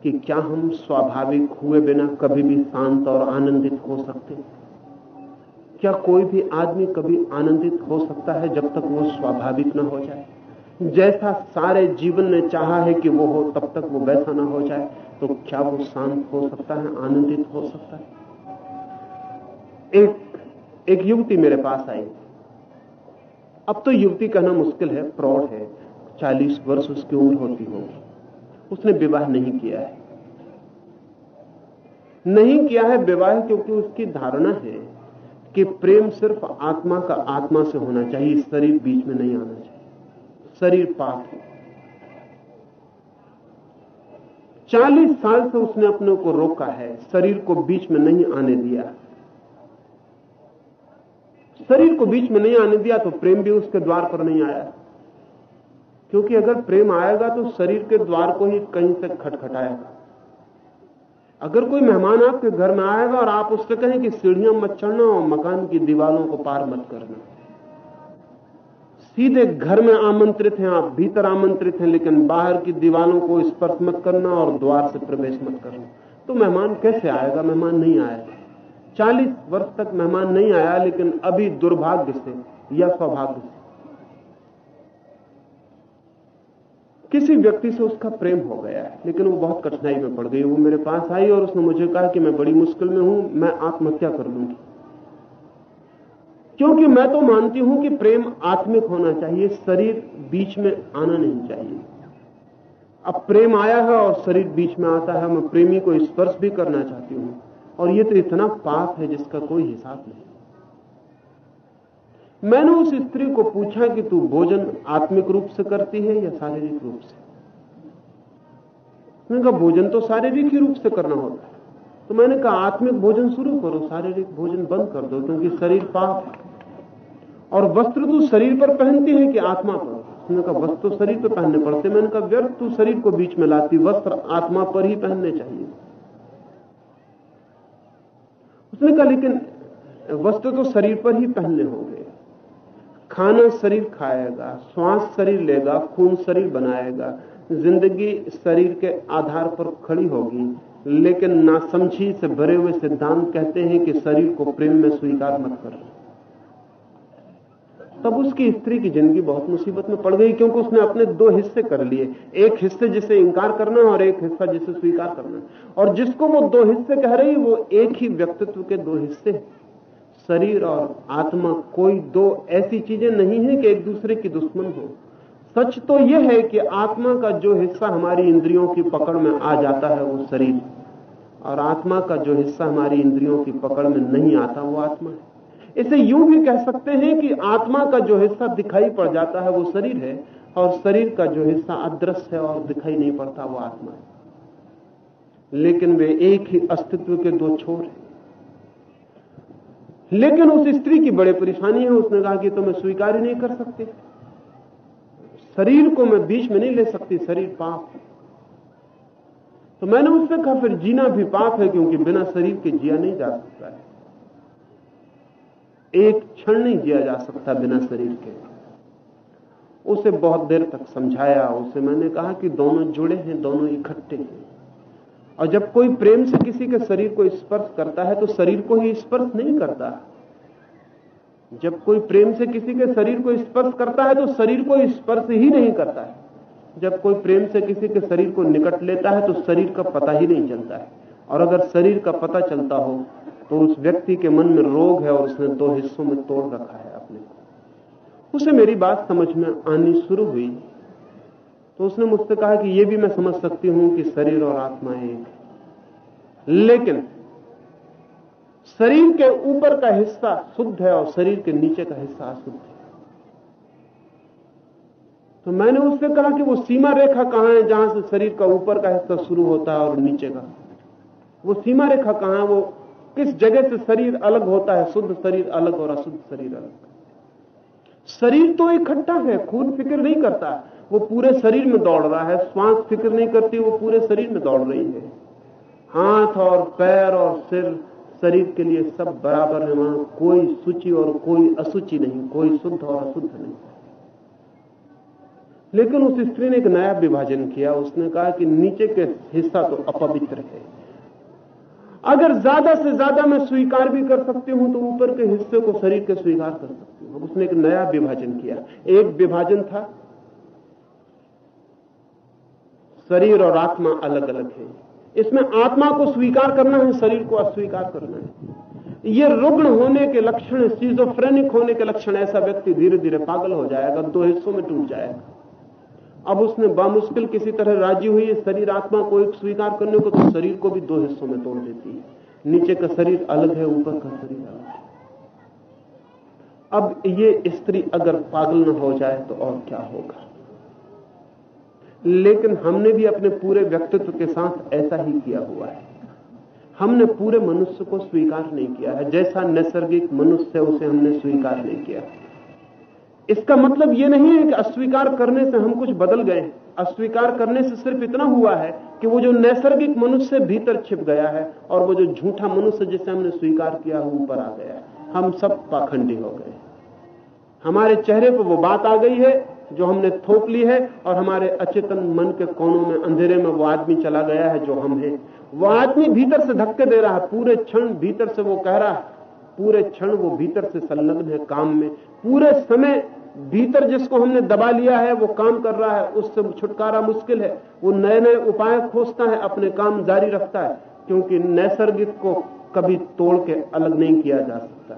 कि क्या हम स्वाभाविक हुए बिना कभी भी शांत और आनंदित हो सकते क्या कोई भी आदमी कभी आनंदित हो सकता है जब तक वो स्वाभाविक ना हो जाए? जैसा सारे जीवन ने चाहा है कि वो हो, तब तक वो वैसा ना हो जाए तो क्या वो शांत हो सकता है, आनंदित हो सकता है? एक एक युवती मेरे पास आई। अब तो युवती कहना मुश्किल है, प्रौढ़ है। चालीस वर्ष उसकी उम्र होती होगी। उसने विवाह नहीं किया है। नहीं किया है विवाह क्योंकि उसकी धारणा है कि प्रेम सिर्फ़ आत्मा का आत्मा से होना चाहिए, शरीर बीच में नहीं आना चाहिए। शरीर पाप है। चालीस साल से उसने अपने को रोका है, शरीर को बीच में नहीं आने दिया। शरीर को बीच में नहीं आने दिया तो प्रेम भी उसके द्वार पर नहीं आया। क्योंकि अगर प्रेम आएगा तो शरीर के द्वार को ही कहीं से खटखटाएगा। अगर कोई मेहमान आपके घर में आएगा और आप उससे कहें कि सीढ़ियाँ मत चढ़ना और मकान की दीवारों को पार मत करना। सीधे घर में आमंत्रित हैं, आप भीतर आमंत्रित हैं, लेकिन बाहर की दीवारों को स्पर्श मत करना और द्वार से प्रवेश मत करना। तो मेहमान कैसे आएगा? मेहमान नहीं आएगा चालीस वर्ष तक मेहमान नहीं आया, लेकिन अभी दुर्भाग्य से या सौभाग्य से किसी व्यक्ति से उसका प्रेम हो गया है, लेकिन वो बहुत कठिनाई में पड़ गई, वो मेरे पास आई और उसने मुझे कहा कि मैं बड़ी मुश्किल में हूँ, मैं आत्महत्या कर लूँगी। क्योंकि मैं तो मानती हूँ कि प्रेम आत्मिक होना चाहिए, शरीर बीच में आना नहीं चाहिए। अब प्रेम आया है और शरीर बीच में आता है, मैं प्रेमी को स्पर्श भी करना चाहती हूँ, और ये तो इतना पाप है जिसका कोई हिसाब नहीं। मैंने उस स्त्री को पूछा कि तू भोजन आत्मिक रूप से करती है या शारीरिक रूप से? मैंने कहा, भोजन तो शारीरिक ही रूप से करना होता है। तो मैंने कहा, आत्मिक भोजन शुरू करो, शारीरिक भोजन बंद कर दो, क्योंकि शरीर पाप और वस्त्र तू शरीर पर पहनती है कि आत्मा पर? उसने कहा, वस्त्र तो शरीर पर पहनने पड़ते मैंने कहा, व्यर्थ, तू शरीर को बीच में लाती, वस्त्र आत्मा पर ही पहनने चाहिए। उसने कहा, लेकिन वस्त्र तो शरीर पर ही पहनने होंगे। खाना शरीर खाएगा, श्वास शरीर लेगा, खून शरीर बनाएगा, ज़िंदगी शरीर के आधार पर खड़ी होगी। लेकिन नासमझी से भरे हुए सिद्धांत कहते हैं कि शरीर को प्रेम में स्वीकार मत कर। तब उसकी स्त्री की ज़िंदगी बहुत मुसीबत में पड़ गई, क्योंकि उसने अपने दो हिस्से कर लिए। एक हिस्से जिसे इंकार करना और एक हिस्सा जिसे स्वीकार करना। और जिसको वो दो हिस्से कह रही वो एक ही व्यक्तित्व के दो हिस्से शरीर और आत्मा, कोई दो ऐसी चीज़ें नहीं है कि एक दूसरे की दुश्मन हो। सच तो यह है कि आत्मा का जो हिस्सा हमारी इंद्रियों की पकड़ में आ जाता है, वो शरीर। और आत्मा का जो हिस्सा हमारी इंद्रियों की पकड़ में नहीं आता, वो आत्मा है। इसे यूँ भी कह सकते हैं कि आत्मा का जो हिस्सा दिखाई पड़ जाता है, वो शरीर है, और शरीर का जो हिस्सा अदृश्य है और दिखाई नहीं पड़ता, वो आत्मा है। लेकिन वे एक ही अस्तित्व के दो छोर हैं। लेकिन उस स्त्री की बड़ी परेशानी है, उसने कहा कि तो मैं स्वीकार ही नहीं कर सकती। शरीर को मैं बीच में नहीं ले सकती, शरीर पाप तो मैंने उससे कहा, फिर जीना भी पाप है, क्योंकि बिना शरीर के जिया नहीं जा सकता है। एक क्षण नहीं जिया जा सकता बिना शरीर के। उसे बहुत देर तक समझाया, उसे मैंने कहा कि दोनों जुड़े हैं, दोनों इकट्ठे हैं। और जब कोई प्रेम से किसी के शरीर को स्पर्श करता है तो शरीर को ही स्पर्श नहीं करता। जब कोई प्रेम से किसी के शरीर को स्पर्श करता है तो शरीर को स्पर्श ही नहीं करता है। जब कोई प्रेम से किसी के शरीर को निकट लेता है तो शरीर का पता ही नहीं चलता है। और अगर शरीर का पता चलता हो तो उस व्यक्ति के मन में रोग है और उसने दो हिस्सों में तोड़ रखा है अपने उसे मेरी बात समझ में आनी शुरू हुई। तो उसने मुझसे कहा कि यह भी मैं समझ सकती हूँ कि शरीर और आत्मा एक है। लेकिन शरीर के ऊपर का हिस्सा शुद्ध है और शरीर के नीचे का हिस्सा अशुद्ध है। तो मैंने उससे कहा कि वो सीमा रेखा कहाँ है जहाँ से शरीर का ऊपर का हिस्सा शुरू होता है और नीचे का? वो सीमा रेखा कहाँ है? वो किस जगह से शरीर अलग होता है? शुद्ध शरीर अलग और अशुद्ध शरीर अलग। शरीर तो इकट्ठा है, खून फ़िक्र नहीं करता। वो पूरे शरीर में दौड़ रहा है, श्वास फ़िक्र नहीं करती, वो पूरे शरीर में दौड़ रही है। हाथ और पैर और सिर, शरीर के लिए सब बराबर है, वहाँ कोई सूची और कोई असुचि नहीं, कोई शुद्ध और अशुद्ध नहीं। लेकिन उस स्त्री ने एक नया विभाजन किया, उसने कहा कि नीचे के हिस्सा तो अपवित्र है। अगर ज़्यादा से ज़्यादा मैं स्वीकार भी कर सकती हूँ तो ऊपर के हिस्से को शरीर के स्वीकार कर सकती हूँ। उसने एक नया विभाजन किया। एक विभाजन था शरीर और आत्मा अलग अलग है। इसमें आत्मा को स्वीकार करना है, शरीर को अस्वीकार करना है। ये रुग्ण होने के लक्षण सीजोफ्रेनिक होने के लक्षण, ऐसा व्यक्ति धीरे धीरे पागल हो जाएगा, दो हिस्सों में टूट जाएगा। अब उसने बामुश्किल किसी तरह राज़ी हुई शरीर आत्मा को एक स्वीकार करने को तो शरीर को भी दो हिस्सों में तोड़ देती है। नीचे का शरीर अलग है, ऊपर का शरीर अलग है। अब ये स्त्री अगर पागल न हो जाए तो और क्या होगा? लेकिन हमने भी अपने पूरे व्यक्तित्व के साथ ऐसा ही किया हुआ है। हमने पूरे मनुष्य को स्वीकार नहीं किया है। जैसा नैसर्गिक मनुष्य है, उसे हमने स्वीकार नहीं किया। इसका मतलब यह नहीं है कि अस्वीकार करने से हम कुछ बदल गए अस्वीकार करने से सिर्फ़ इतना हुआ है कि वो जो नैसर्गिक मनुष्य भीतर छिप गया है और वो जो झूठा मनुष्य जिसे हमने स्वीकार किया है ऊपर आ गया है। हम सब पाखंडी हो गए हमारे चेहरे पर वो बात आ गई है जो हमने थोप ली है और हमारे अचेतन मन के कोनों में, अंधेरे में वो आदमी चला गया है जो हम हैं। वो आदमी भीतर से धक्के दे रहा है, पूरे क्षण भीतर से वो कह रहा है, पूरे क्षण वो भीतर से संलग्न है काम में। पूरे समय भीतर जिसको हमने दबा लिया है, वो काम कर रहा है, उससे छुटकारा मुश्किल है। वो नए नए उपाय खोजता है, अपने काम जारी रखता है, क्योंकि नैसर्गिक को कभी तोड़ के अलग नहीं किया जा सकता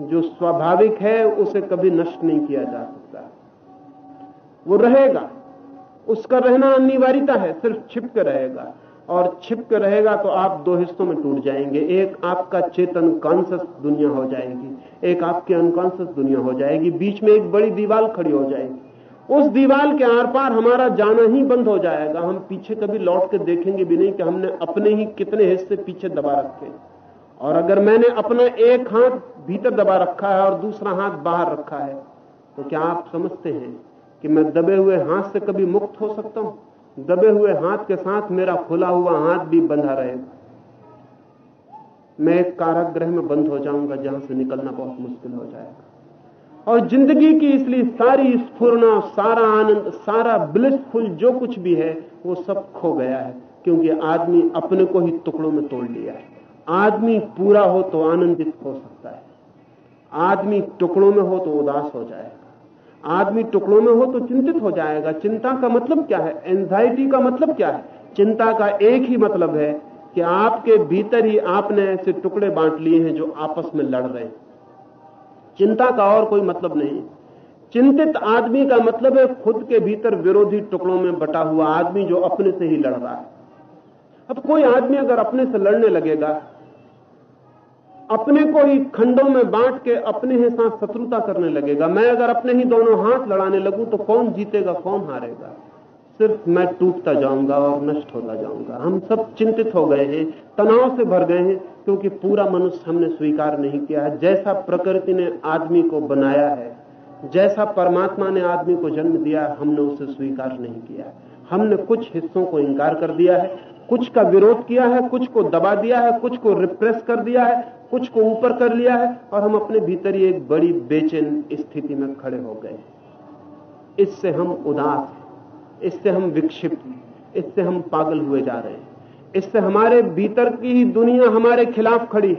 जो स्वाभाविक है, उसे कभी नष्ट नहीं किया जा सकता। वो रहेगा। उसका रहना अनिवार्यता है, सिर्फ़ छिप के रहेगा। और छिप के रहेगा तो आप दो हिस्सों में टूट जाएँगे। एक आपका चेतन कॉन्सियस दुनिया हो जाएगी। एक आपकी अनकॉन्सियस दुनिया हो जाएगी। बीच में एक बड़ी दीवार खड़ी हो जाएगी। उस दीवार के आर पार हमारा जाना ही बंद हो जाएगा। हम पीछे कभी लौट के देखेंगे भी नहीं कि हमने अपने ही कितने हिस्से पीछे दबा रखे। और अगर मैंने अपना एक हाथ भीतर दबा रखा है और दूसरा हाथ बाहर रखा है तो क्या आप समझते हैं कि मैं दबे हुए हाथ से कभी मुक्त हो सकता हूँ? दबे हुए हाथ के साथ मेरा खुला हुआ हाथ भी बंधा रहेगा मैं एक कारागृह में बंद हो जाऊँगा, जहाँ से निकलना बहुत मुश्किल हो जाएगा। और ज़िंदगी की इसलिए सारी स्फूर्णा, सारा आनंद, सारा ब्लिसफुल जो कुछ भी है, वो सब खो गया है, क्योंकि आदमी अपने को ही टुकड़ों में तोड़ लिया है। आदमी पूरा हो तो आनंदित हो सकता है। आदमी टुकड़ों में हो तो उदास हो जाएगा। आदमी टुकड़ों में हो तो चिंतित हो जाएगा। चिंता का मतलब क्या है? एंजाइटी का मतलब क्या है? चिंता का एक ही मतलब है कि आपके भीतर ही आपने ऐसे टुकड़े बांट लिए हैं जो आपस में लड़ रहे हैं। चिंता का और कोई मतलब नहीं चिंतित आदमी का मतलब है खुद के भीतर विरोधी टुकड़ों में बटा हुआ आदमी जो अपने से ही लड़ रहा है। अब कोई आदमी अगर अपने से लड़ने लगेगा अपने को ही खंडों में बांट के अपने ही साथ शत्रुता करने लगेगा। मैं अगर अपने ही दोनों हाथ लड़ाने लगूं तो कौन जीतेगा, कौन हारेगा? सिर्फ़ मैं टूटता जाऊँगा और नष्ट होता जाऊँगा। हम सब चिंतित हो गए हैं, तनाव से भर गए हैं, क्योंकि पूरा मनुष्य हमने स्वीकार नहीं किया है। जैसा प्रकृति ने आदमी को बनाया है, जैसा परमात्मा ने आदमी को जन्म दिया हमने उसे स्वीकार नहीं किया हमने कुछ हिस्सों को इंकार कर दिया है कुछ का विरोध किया है, कुछ को दबा दिया है, कुछ को रिप्रेस कर दिया है, कुछ को ऊपर कर लिया है और हम अपने भीतर ही एक बड़ी बेचैन स्थिति में खड़े हो गए इससे हम उदास इससे हम विक्षिप्त इससे हम पागल हुए जा रहे हैं। इससे हमारे भीतर की ही दुनिया हमारे खिलाफ खड़ी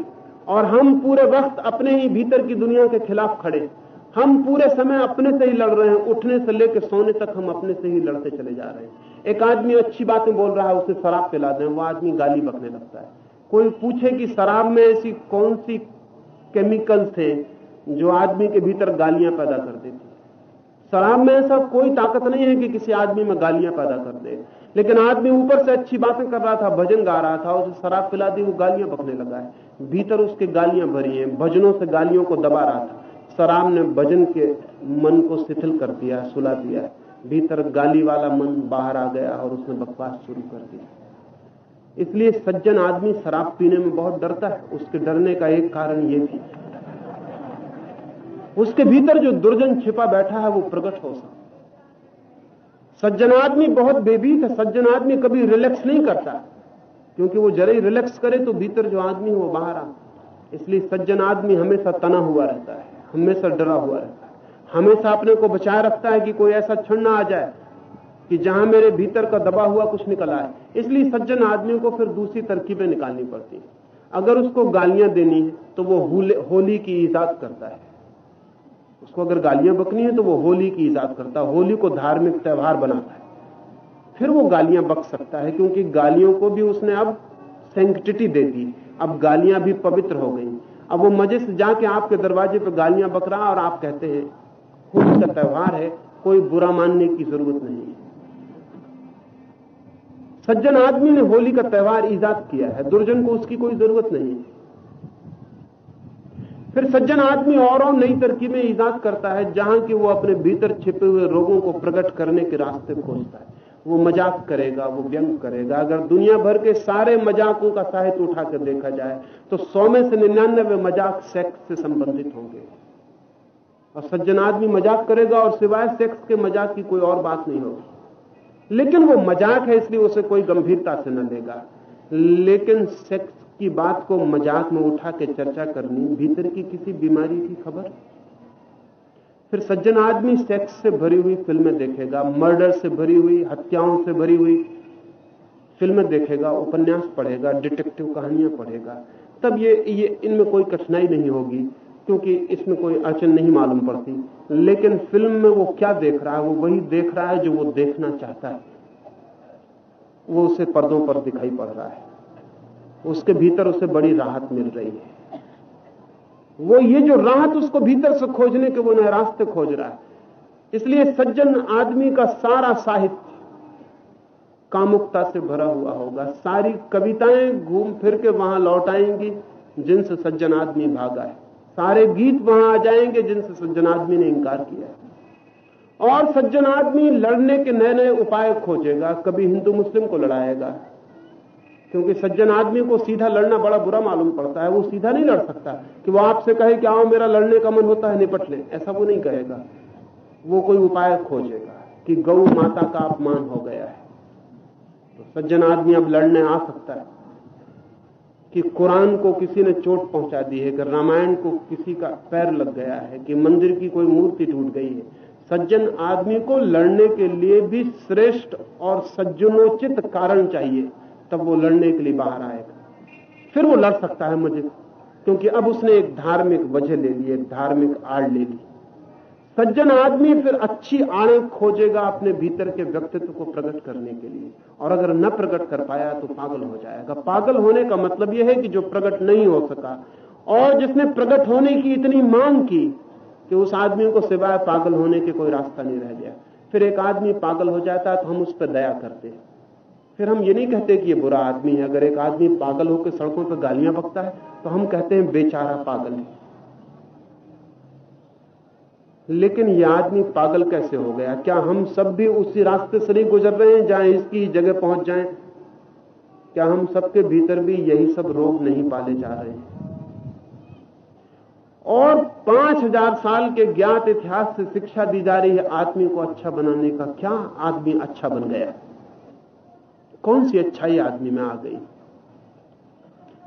और हम पूरे वक्त अपने ही भीतर की दुनिया के खिलाफ खड़े हम पूरे समय अपने से ही लड़ रहे हैं, उठने से लेकर सोने तक हम अपने से ही लड़ते चले जा रहे हैं। एक आदमी अच्छी बातें बोल रहा है, उसे शराब पिला दें, वो आदमी गाली बकने लगता है। कोई पूछे कि शराब में ऐसी कौन सी केमिकल्स थे जो आदमी के भीतर गालियाँ पैदा कर देती? शराब में ऐसा कोई ताकत नहीं है कि किसी आदमी में गालियाँ पैदा कर दे। लेकिन आदमी ऊपर से अच्छी बातें कर रहा था, भजन गा रहा था, उसे शराब पिला दी, वो गालियाँ बकने लगा है। भीतर उसके गालियाँ भरी हैं, भजनों से गालियों को दबा रहा था। शराब ने भजन के मन को शिथिल कर दिया, सुला दिया। भीतर गाली वाला मन बाहर आ गया और उसने बकवास शुरू कर दिया इसलिए सज्जन आदमी शराब पीने में बहुत डरता है। उसके डरने का एक कारण ये भी उसके भीतर जो दुर्जन छिपा बैठा है, वो प्रकट हो सकता सज्जन आदमी बहुत बेबीत है। सज्जन आदमी कभी रिलैक्स नहीं करता। क्योंकि वो जरा ही रिलैक्स करे तो भीतर जो आदमी है बाहर आ इसलिए सज्जन आदमी हमेशा तना हुआ रहता है, हमेशा डरा हुआ रहता है। हमेशा अपने को बचाए रखता है कि कोई ऐसा क्षण ना आ जाए कि जहाँ मेरे भीतर का दबा हुआ कुछ निकल आए। इसलिए सज्जन आदमी को फिर दूसरी तरकीबें निकालनी पड़ती है। अगर उसको गालियाँ देनी है तो वो होली की ईजाद करता है। उसको अगर गालियाँ बकनी है तो वो होली की ईजाद करता है। होली को धार्मिक त्यौहार बनाता है। फिर वो गालियाँ बक सकता है, क्योंकि गालियों को भी उसने अब सेंक्टिटी दे दी। अब गालियाँ भी पवित्र हो गई। अब वो मज़े से जाके आपके दरवाजे पर गालियाँ बक रहा और आप कहते हैं होली का त्यौहार है, कोई बुरा मानने की ज़रूरत नहीं है। सज्जन आदमी ने होली का त्यौहार ईजाद किया है, दुर्जन को उसकी कोई ज़रूरत नहीं है। फिर सज्जन आदमी और और नई तरकीबें ईजाद करता है, जहाँ कि वो अपने भीतर छिपे हुए रोगों को प्रकट करने के रास्ते खोजता है। वो मज़ाक करेगा, वो व्यंग करेगा। अगर दुनिया भर के सारे मजाकों का साहित्य उठाकर देखा जाए तो सौ में से निन्यानवे मज़ाक सेक्स से संबंधित होंगे। और सज्जन आदमी मज़ाक करेगा और सिवाय सेक्स के मज़ाक की कोई और बात नहीं होगी। लेकिन वो मज़ाक है, इसलिए उसे कोई गंभीरता से न लेगा। लेकिन सेक्स की बात को मज़ाक में उठा के चर्चा करनी, भीतर की किसी बीमारी की खबर? फिर सज्जन आदमी सेक्स से भरी हुई फ़िल्में देखेगा, मर्डर से भरी हुई, हत्याओं से भरी हुई फ़िल्में देखेगा, उपन्यास पढ़ेगा, डिटेक्टिव कहानियाँ पढ़ेगा। तब ये ये, इनमें कोई कठिनाई नहीं होगी। क्योंकि इसमें कोई अड़चन नहीं मालूम पड़ती। लेकिन फ़िल्म में वो क्या देख रहा है, वो वही देख रहा है जो वो देखना चाहता है। वो उसे पर्दों पर दिखाई पड़ रहा है। उसके भीतर उसे बड़ी राहत मिल रही है। वो ये जो राहत उसको भीतर से खोजने के वो नए रास्ते खोज रहा है। इसलिए सज्जन आदमी का सारा साहित्य कामुकता से भरा हुआ होगा। सारी कविताएँ घूम फिर के वहाँ लौट आएँगी, जिनसे सज्जन आदमी भागा है। सारे गीत वहाँ आ जाएँगे जिनसे सज्जन आदमी ने इंकार किया और सज्जन आदमी लड़ने के नए नए उपाय खोजेगा, कभी हिंदू मुस्लिम को लड़ाएगा। क्योंकि सज्जन आदमी को सीधा लड़ना बड़ा बुरा मालूम पड़ता है, वो सीधा नहीं लड़ सकता कि वो आपसे कहे कि आओ मेरा लड़ने का मन होता है, निपट ले। ऐसा वो नहीं कहेगा। वो कोई उपाय खोजेगा कि गौ माता का अपमान हो गया है। तो सज्जन आदमी अब लड़ने आ सकता है। कि कुरान को किसी ने चोट पहुँचा दी है, कि रामायण को किसी का पैर लग गया है, कि मंदिर की कोई मूर्ति टूट गई है। सज्जन आदमी को लड़ने के लिए भी श्रेष्ठ और सज्जनोचित कारण चाहिए, तब वो लड़ने के लिए बाहर आएगा। फिर वो लड़ सकता है मुझे, क्योंकि अब उसने एक धार्मिक वजह ले ली, एक धार्मिक आड़ ले ली। सज्जन आदमी फिर अच्छी आड़े खोजेगा अपने भीतर के व्यक्तित्व को प्रकट करने के लिए। और अगर न प्रकट कर पाया तो पागल हो जाएगा। पागल होने का मतलब यह है कि जो प्रकट नहीं हो सका, और जिसने प्रकट होने की इतनी मांग की कि उस आदमी को सिवाय पागल होने के कोई रास्ता नहीं रह गया। फिर एक आदमी पागल हो जाता है तो हम उस पर दया करते हैं। फिर हम ये नहीं कहते कि ये बुरा आदमी है। अगर एक आदमी पागल होकर सड़कों पर गालियाँ बकता है तो हम कहते हैं, बेचारा पागल है। लेकिन ये आदमी पागल कैसे हो गया? क्या हम सब भी उसी रास्ते से नहीं गुजर रहे हैं जहाँ इसकी जगह पहुँच जाएँ? क्या हम सबके भीतर भी यही सब रोग नहीं पाले जा रहे हैं? और पाँच हज़ार साल के ज्ञात इतिहास से शिक्षा दी जा रही है आदमी को अच्छा बनाने का। क्या आदमी अच्छा बन गया? कौन सी अच्छाई आदमी में आ गई?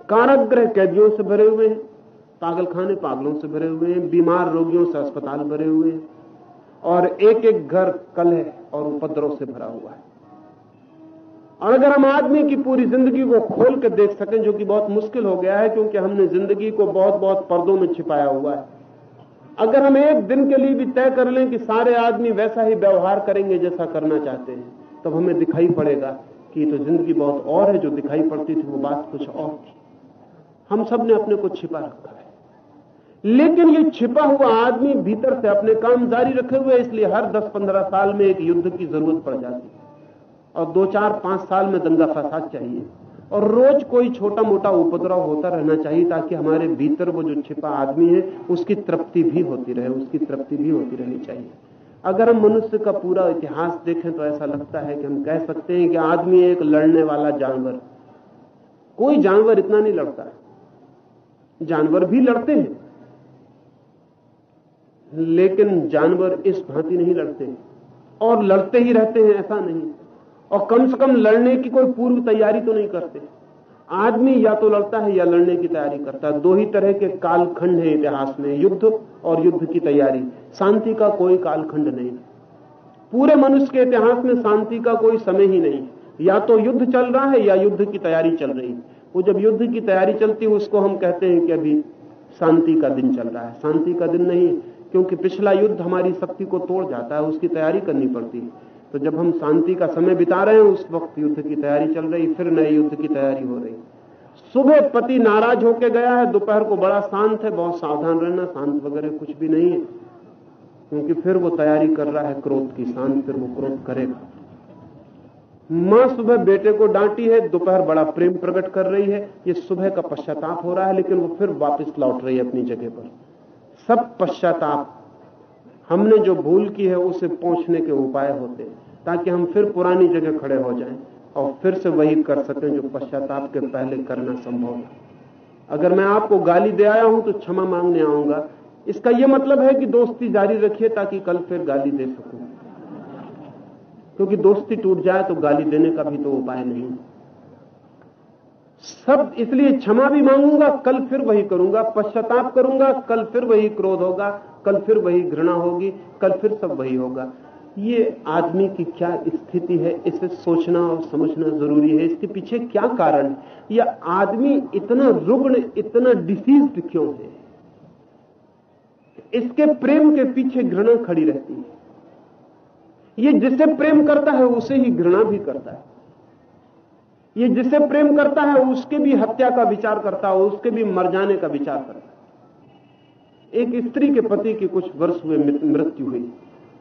काराग्रह कैदियों से भरे हुए हैं। पागल खाने पागलों से भरे हुए हैं, बीमार रोगियों से अस्पताल भरे हुए हैं, और एक एक घर कलह और उपद्रव से भरा हुआ है। और अगर हम आदमी की पूरी ज़िंदगी को खोल कर देख सकें, जो कि बहुत मुश्किल हो गया है, क्योंकि हमने ज़िंदगी को बहुत बहुत पर्दों में छिपाया हुआ है, अगर हम एक दिन के लिए भी तय कर लें कि सारे आदमी वैसा ही व्यवहार करेंगे जैसा करना चाहते हैं, तब हमें दिखाई पड़ेगा कि तो ज़िंदगी बहुत और है, जो दिखाई पड़ती थी वो बात कुछ और थी। हम सबने अपने को छिपा रखा है। लेकिन ये छिपा हुआ आदमी भीतर से अपने काम जारी रखे हुए इसलिए हर 10-15 साल में एक युद्ध की ज़रूरत पड़ जाती है। और दो चार पाँच साल में दंगा फसाद चाहिए। और रोज कोई छोटा मोटा उपद्रव होता रहना चाहिए ताकि हमारे भीतर वो जो छिपा आदमी है, उसकी तृप्ति भी होती रहे, उसकी तृप्ति भी होती रहनी चाहिए। अगर हम मनुष्य का पूरा इतिहास देखें तो ऐसा लगता है कि हम कह सकते हैं कि आदमी एक लड़ने वाला जानवर। कोई जानवर इतना नहीं लड़ता। जानवर भी लड़ते हैं। लेकिन जानवर इस भांति नहीं लड़ते। और लड़ते ही रहते हैं, ऐसा नहीं। और कम से कम लड़ने की कोई पूर्व तैयारी तो नहीं करते। आदमी या तो लड़ता है या लड़ने की तैयारी करता है। दो ही तरह के कालखंड है इतिहास में, युद्ध और युद्ध की तैयारी। शांति का कोई कालखंड नहीं। पूरे मनुष्य के इतिहास में शांति का कोई समय ही नहीं। या तो युद्ध चल रहा है या युद्ध की तैयारी चल रही। है वो जब युद्ध की तैयारी चलती है, उसको हम कहते हैं कि अभी शांति का दिन चल रहा है। शांति का दिन नहीं क्योंकि पिछला युद्ध हमारी शक्ति को तोड़ जाता है, उसकी तैयारी करनी पड़ती है। तो जब हम शांति का समय बिता रहे हैं, उस वक्त युद्ध की तैयारी चल रही, फिर नए युद्ध की तैयारी हो रही। सुबह पति नाराज़ होकर गया है, दोपहर को बड़ा शांत है, बहुत सावधान रहना, शांत वगैरह कुछ भी नहीं है। क्योंकि फिर वो तैयारी कर रहा है क्रोध की शांत, फिर वो क्रोध करेगा। माँ सुबह बेटे को डांटी है, दोपहर बड़ा प्रेम प्रकट कर रही है। ये सुबह का पश्चाताप हो रहा है, लेकिन वो फिर वापस लौट रही है अपनी जगह पर। सब पश्चाताप। हमने जो भूल की है, उसे पहुँचने के उपाय होते ताकि हम फिर पुरानी जगह खड़े हो जाएँ और फिर से वही कर सकें जो पश्चाताप के पहले करना संभव है अगर मैं आपको गाली दे आया हूँ तो क्षमा मांगने आऊँगा। इसका यह मतलब है कि दोस्ती जारी रखिए, ताकि कल फिर गाली दे सकूँ। क्योंकि दोस्ती टूट जाए तो गाली देने का भी तो उपाय नहीं। सब इसलिए क्षमा भी मांगूँगा, कल फिर वही करूँगा, पश्चाताप करूँगा, कल फिर वही क्रोध होगा, कल फिर वही घृणा होगी, कल फिर सब वही होगा। ये आदमी की क्या स्थिति है, इसे सोचना और समझना ज़रूरी है। इसके पीछे क्या कारण है? या आदमी इतना रुग्ण, इतना डिसीज्ड क्यों है? इसके प्रेम के पीछे घृणा खड़ी रहती है। ये जिसे प्रेम करता है, उसे ही घृणा भी करता है। ये जिसे प्रेम करता है उसके भी हत्या का विचार करता है उसके भी मर जाने का विचार करता है। एक स्त्री के पति की कुछ वर्ष हुए मृत्यु हुई।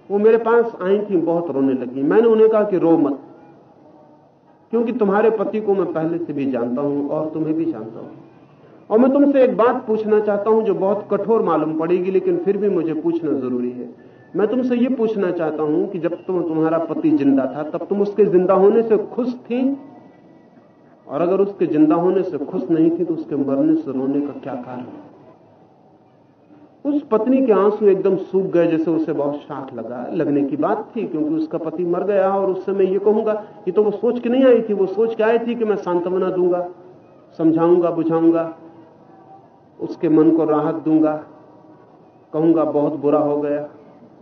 वो मेरे पास आई थी, बहुत रोने लगी। मैंने उन्हें कहा कि रो मत, क्योंकि तुम्हारे पति को मैं पहले से भी जानता हूँ और तुम्हें भी जानता हूँ। और मैं तुमसे एक बात पूछना चाहता हूँ जो बहुत कठोर मालूम पड़ेगी, लेकिन फिर भी मुझे पूछना ज़रूरी है। मैं तुमसे ये पूछना चाहता हूँ कि जब तुम, तुम्हारा पति ज़िंदा था, तब तुम उसके ज़िंदा होने से खुश थी? और अगर उसके ज़िंदा होने से खुश नहीं थी तो उसके मरने से रोने का क्या कारण? उस पत्नी के आँसू एकदम सूख गए, जैसे उसे बहुत शाख लगा, लगने की बात थी, क्योंकि उसका पति मर गया और उससे मैं ये कहूँगा, ये तो वो सोच के नहीं आई थी, वो सोच के आई थी कि मैं सांत्वना दूँगा, समझाऊँगा, बुझाऊँगा, उसके मन को राहत दूँगा, कहूँगा, बहुत बुरा हो गया।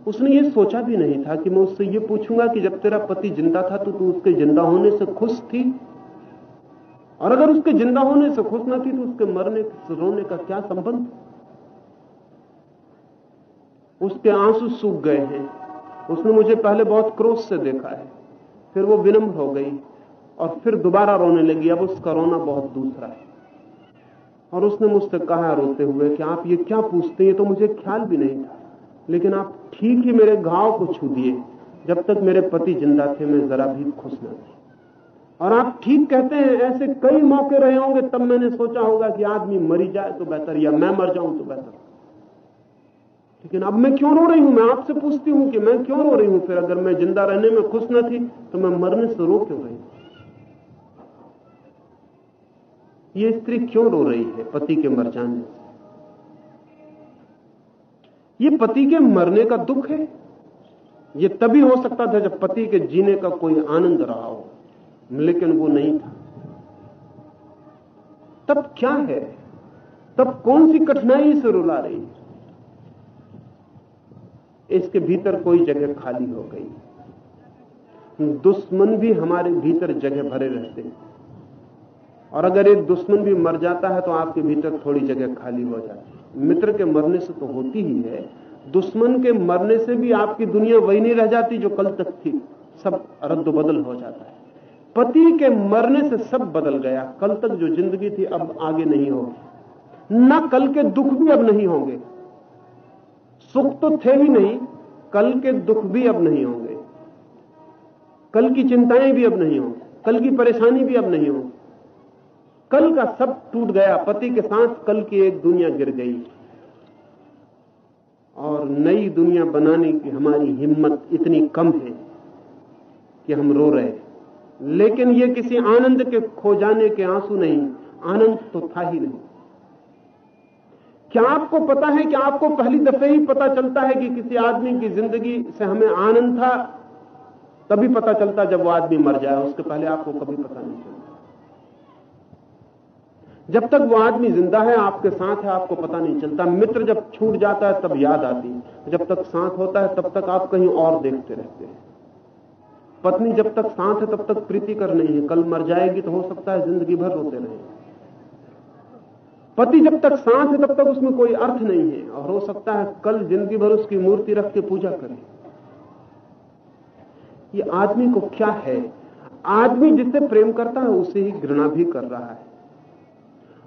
उसने ये सोचा भी नहीं था कि मैं उससे ये पूछूँगा कि जब तेरा पति ज़िंदा था तो तू उसके ज़िंदा होने से खुश थी? और अगर उसके ज़िंदा होने से खुश न थी तो उसके मरने से रोने का क्या संबंध? उसके आँसू सूख गए हैं। उसने मुझे पहले बहुत क्रोध से देखा है, फिर वो विनम्र हो गई, और फिर दोबारा रोने लगी। अब उसका रोना बहुत दूसरा है। और उसने मुझसे कहा रोते हुए कि आप ये क्या पूछते हैं? तो मुझे ख्याल भी नहीं था। लेकिन आप ठीक ही मेरे घाव को छू दिए। जब तक मेरे पति ज़िंदा थे, मैं जरा भी खुश न थी। और आप ठीक कहते हैं, ऐसे कई मौके रहे होंगे, तब मैंने सोचा होगा कि आदमी मरी जाए तो बेहतर, या मैं मर जाऊँ तो बेहतर। लेकिन अब मैं क्यों रो रही हूँ? मैं आपसे पूछती हूँ कि मैं क्यों रो रही हूँ? फिर अगर मैं ज़िंदा रहने में खुश न थी तो मैं मरने से रो क्यों रही ये स्त्री क्यों रो रही है पति के मर जाने से? ये पति के मरने का दुख है। ये तभी हो सकता था जब पति के जीने का कोई आनंद रहा हो। लेकिन वो नहीं था। तब क्या है? तब कौन सी कठिनाई से रुला रही है? इसके भीतर कोई जगह खाली हो गई। दुश्मन भी हमारे भीतर जगह भरे रहते हैं। और अगर एक दुश्मन भी मर जाता है तो आपके भीतर थोड़ी जगह खाली हो जाती है। मित्र के मरने से तो होती ही है। दुश्मन के मरने से भी आपकी दुनिया वही नहीं रह जाती जो कल तक थी। सब रद्द बदल हो जाता है। पति के मरने से सब बदल गया। कल तक जो ज़िंदगी थी अब आगे नहीं होगी। न कल के दुख भी अब नहीं होंगे। सुख तो थे ही नहीं, कल के दुख भी अब नहीं होंगे। कल की चिंताएँ भी अब नहीं होंगी। कल की परेशानी भी अब नहीं होगी। कल का सब टूट गया। पति के साथ कल की एक दुनिया गिर गई। और नई दुनिया बनाने की हमारी हिम्मत इतनी कम है कि हम रो रहे लेकिन ये किसी आनंद के खो जाने के आँसू नहीं, आनंद तो था ही नहीं। क्या आपको पता है कि आपको पहली दफे ही पता चलता है कि किसी आदमी की ज़िंदगी से हमें आनंद था? तभी पता चलता जब वो आदमी मर जाए, उसके पहले आपको कभी पता नहीं चलता। जब तक वो आदमी ज़िंदा है, आपके साथ है, आपको पता नहीं चलता। मित्र जब छूट जाता है, तब याद आती। है जब तक साथ होता है, तब तक आप कहीं और देखते रहते हैं। पत्नी जब तक साथ है, तब तक प्रीति कर नहीं है। कल मर जाएगी तो हो सकता है ज़िंदगी भर रोते रहे। पति जब तक साथ है, तब तक उसमें कोई अर्थ नहीं है। और हो सकता है कल ज़िंदगी भर उसकी मूर्ति रख के पूजा करें। ये आदमी को क्या है? आदमी जिससे प्रेम करता है, उसे ही घृणा भी कर रहा है।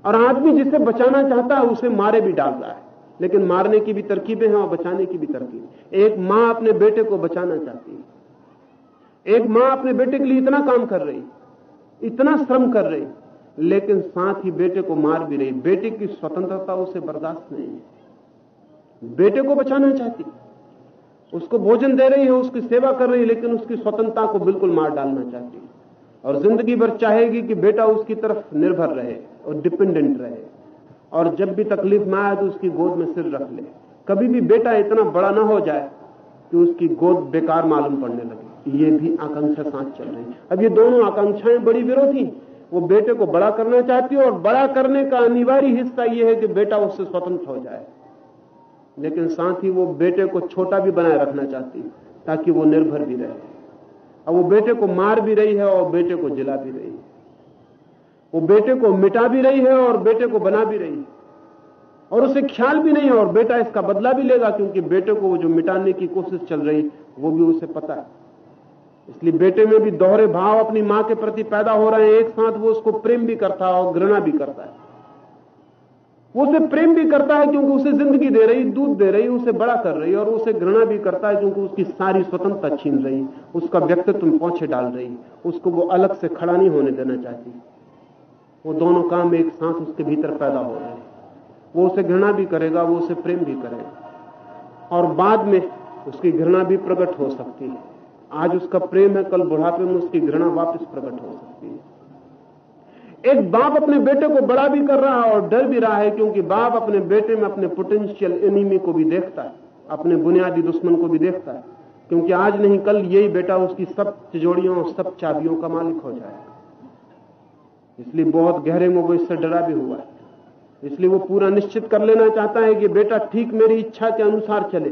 और आदमी जिसे बचाना चाहता है, उसे मारे भी डाल रहा है। लेकिन मारने की भी तरकीबें हैं और बचाने की भी तरकीब एक माँ अपने बेटे को बचाना चाहती है। एक माँ अपने बेटे के लिए इतना काम कर रही, इतना श्रम कर रही, लेकिन साथ ही बेटे को मार भी रही। बेटे की स्वतंत्रता उसे बर्दाश्त नहीं है। बेटे को बचाना चाहती, उसको भोजन दे रही है, उसकी सेवा कर रही है लेकिन उसकी स्वतंत्रता को बिल्कुल मार डालना चाहती है। और ज़िंदगी भर चाहेगी कि बेटा उसकी तरफ़ निर्भर रहे और डिपेंडेंट रहे। और जब भी तकलीफ़ में आए तो उसकी गोद में सिर रख ले। कभी भी बेटा इतना बड़ा ना हो जाए कि उसकी गोद बेकार मालूम पड़ने लगे। ये भी आकांक्षा साथ चल रही अब ये दोनों आकांक्षाएँ बड़ी विरोधी वो बेटे को बड़ा करना चाहती है और बड़ा करने का अनिवार्य हिस्सा यह है कि बेटा उससे स्वतंत्र हो जाए। लेकिन साथ ही वो बेटे को छोटा भी बनाए रखना चाहती है, ताकि वो निर्भर भी रहे। अब वो बेटे को मार भी रही है और बेटे को जिला भी रही है। वो बेटे को मिटा भी रही है और बेटे को बना भी रही है। और उसे ख्याल भी नहीं है और बेटा इसका बदला भी लेगा, क्योंकि बेटे को वो जो मिटाने की कोशिश चल रही वो भी उसे पता है। इसलिए बेटे में भी दोहरे भाव अपनी माँ के प्रति पैदा हो रहे हैं, एक साथ वो उसको प्रेम भी करता है और घृणा भी करता है। वो उसे प्रेम भी करता है क्योंकि उसे ज़िंदगी दे रही, दूध दे रही, उसे बड़ा कर रही और उसे घृणा भी करता है क्योंकि उसकी सारी स्वतंत्रता छीन रही, उसका व्यक्तित्व पहुँचे डाल रही, उसको वो अलग से खड़ा नहीं होने देना चाहती। वो दोनों काम एक साथ उसके भीतर पैदा हो रहे हैं। वो उसे घृणा भी करेगा, वो उसे प्रेम भी करेगा। और बाद में उसकी घृणा भी प्रकट हो सकती है। आज उसका प्रेम है, कल बुढ़ापे में उसकी घृणा वापस प्रकट हो सकती है। एक बाप अपने बेटे को बड़ा भी कर रहा है और डर भी रहा है, क्योंकि बाप अपने बेटे में अपने पोटेंशियल एनिमी को भी देखता है, अपने बुनियादी दुश्मन को भी देखता है, क्योंकि आज नहीं, कल यही बेटा उसकी सब तिजोड़ियों और सब चाबियों का मालिक हो जाएगा। इसलिए बहुत गहरे में वो इससे डरा भी हुआ है। इसलिए वो पूरा निश्चित कर लेना चाहता है कि बेटा ठीक मेरी इच्छा के अनुसार चले।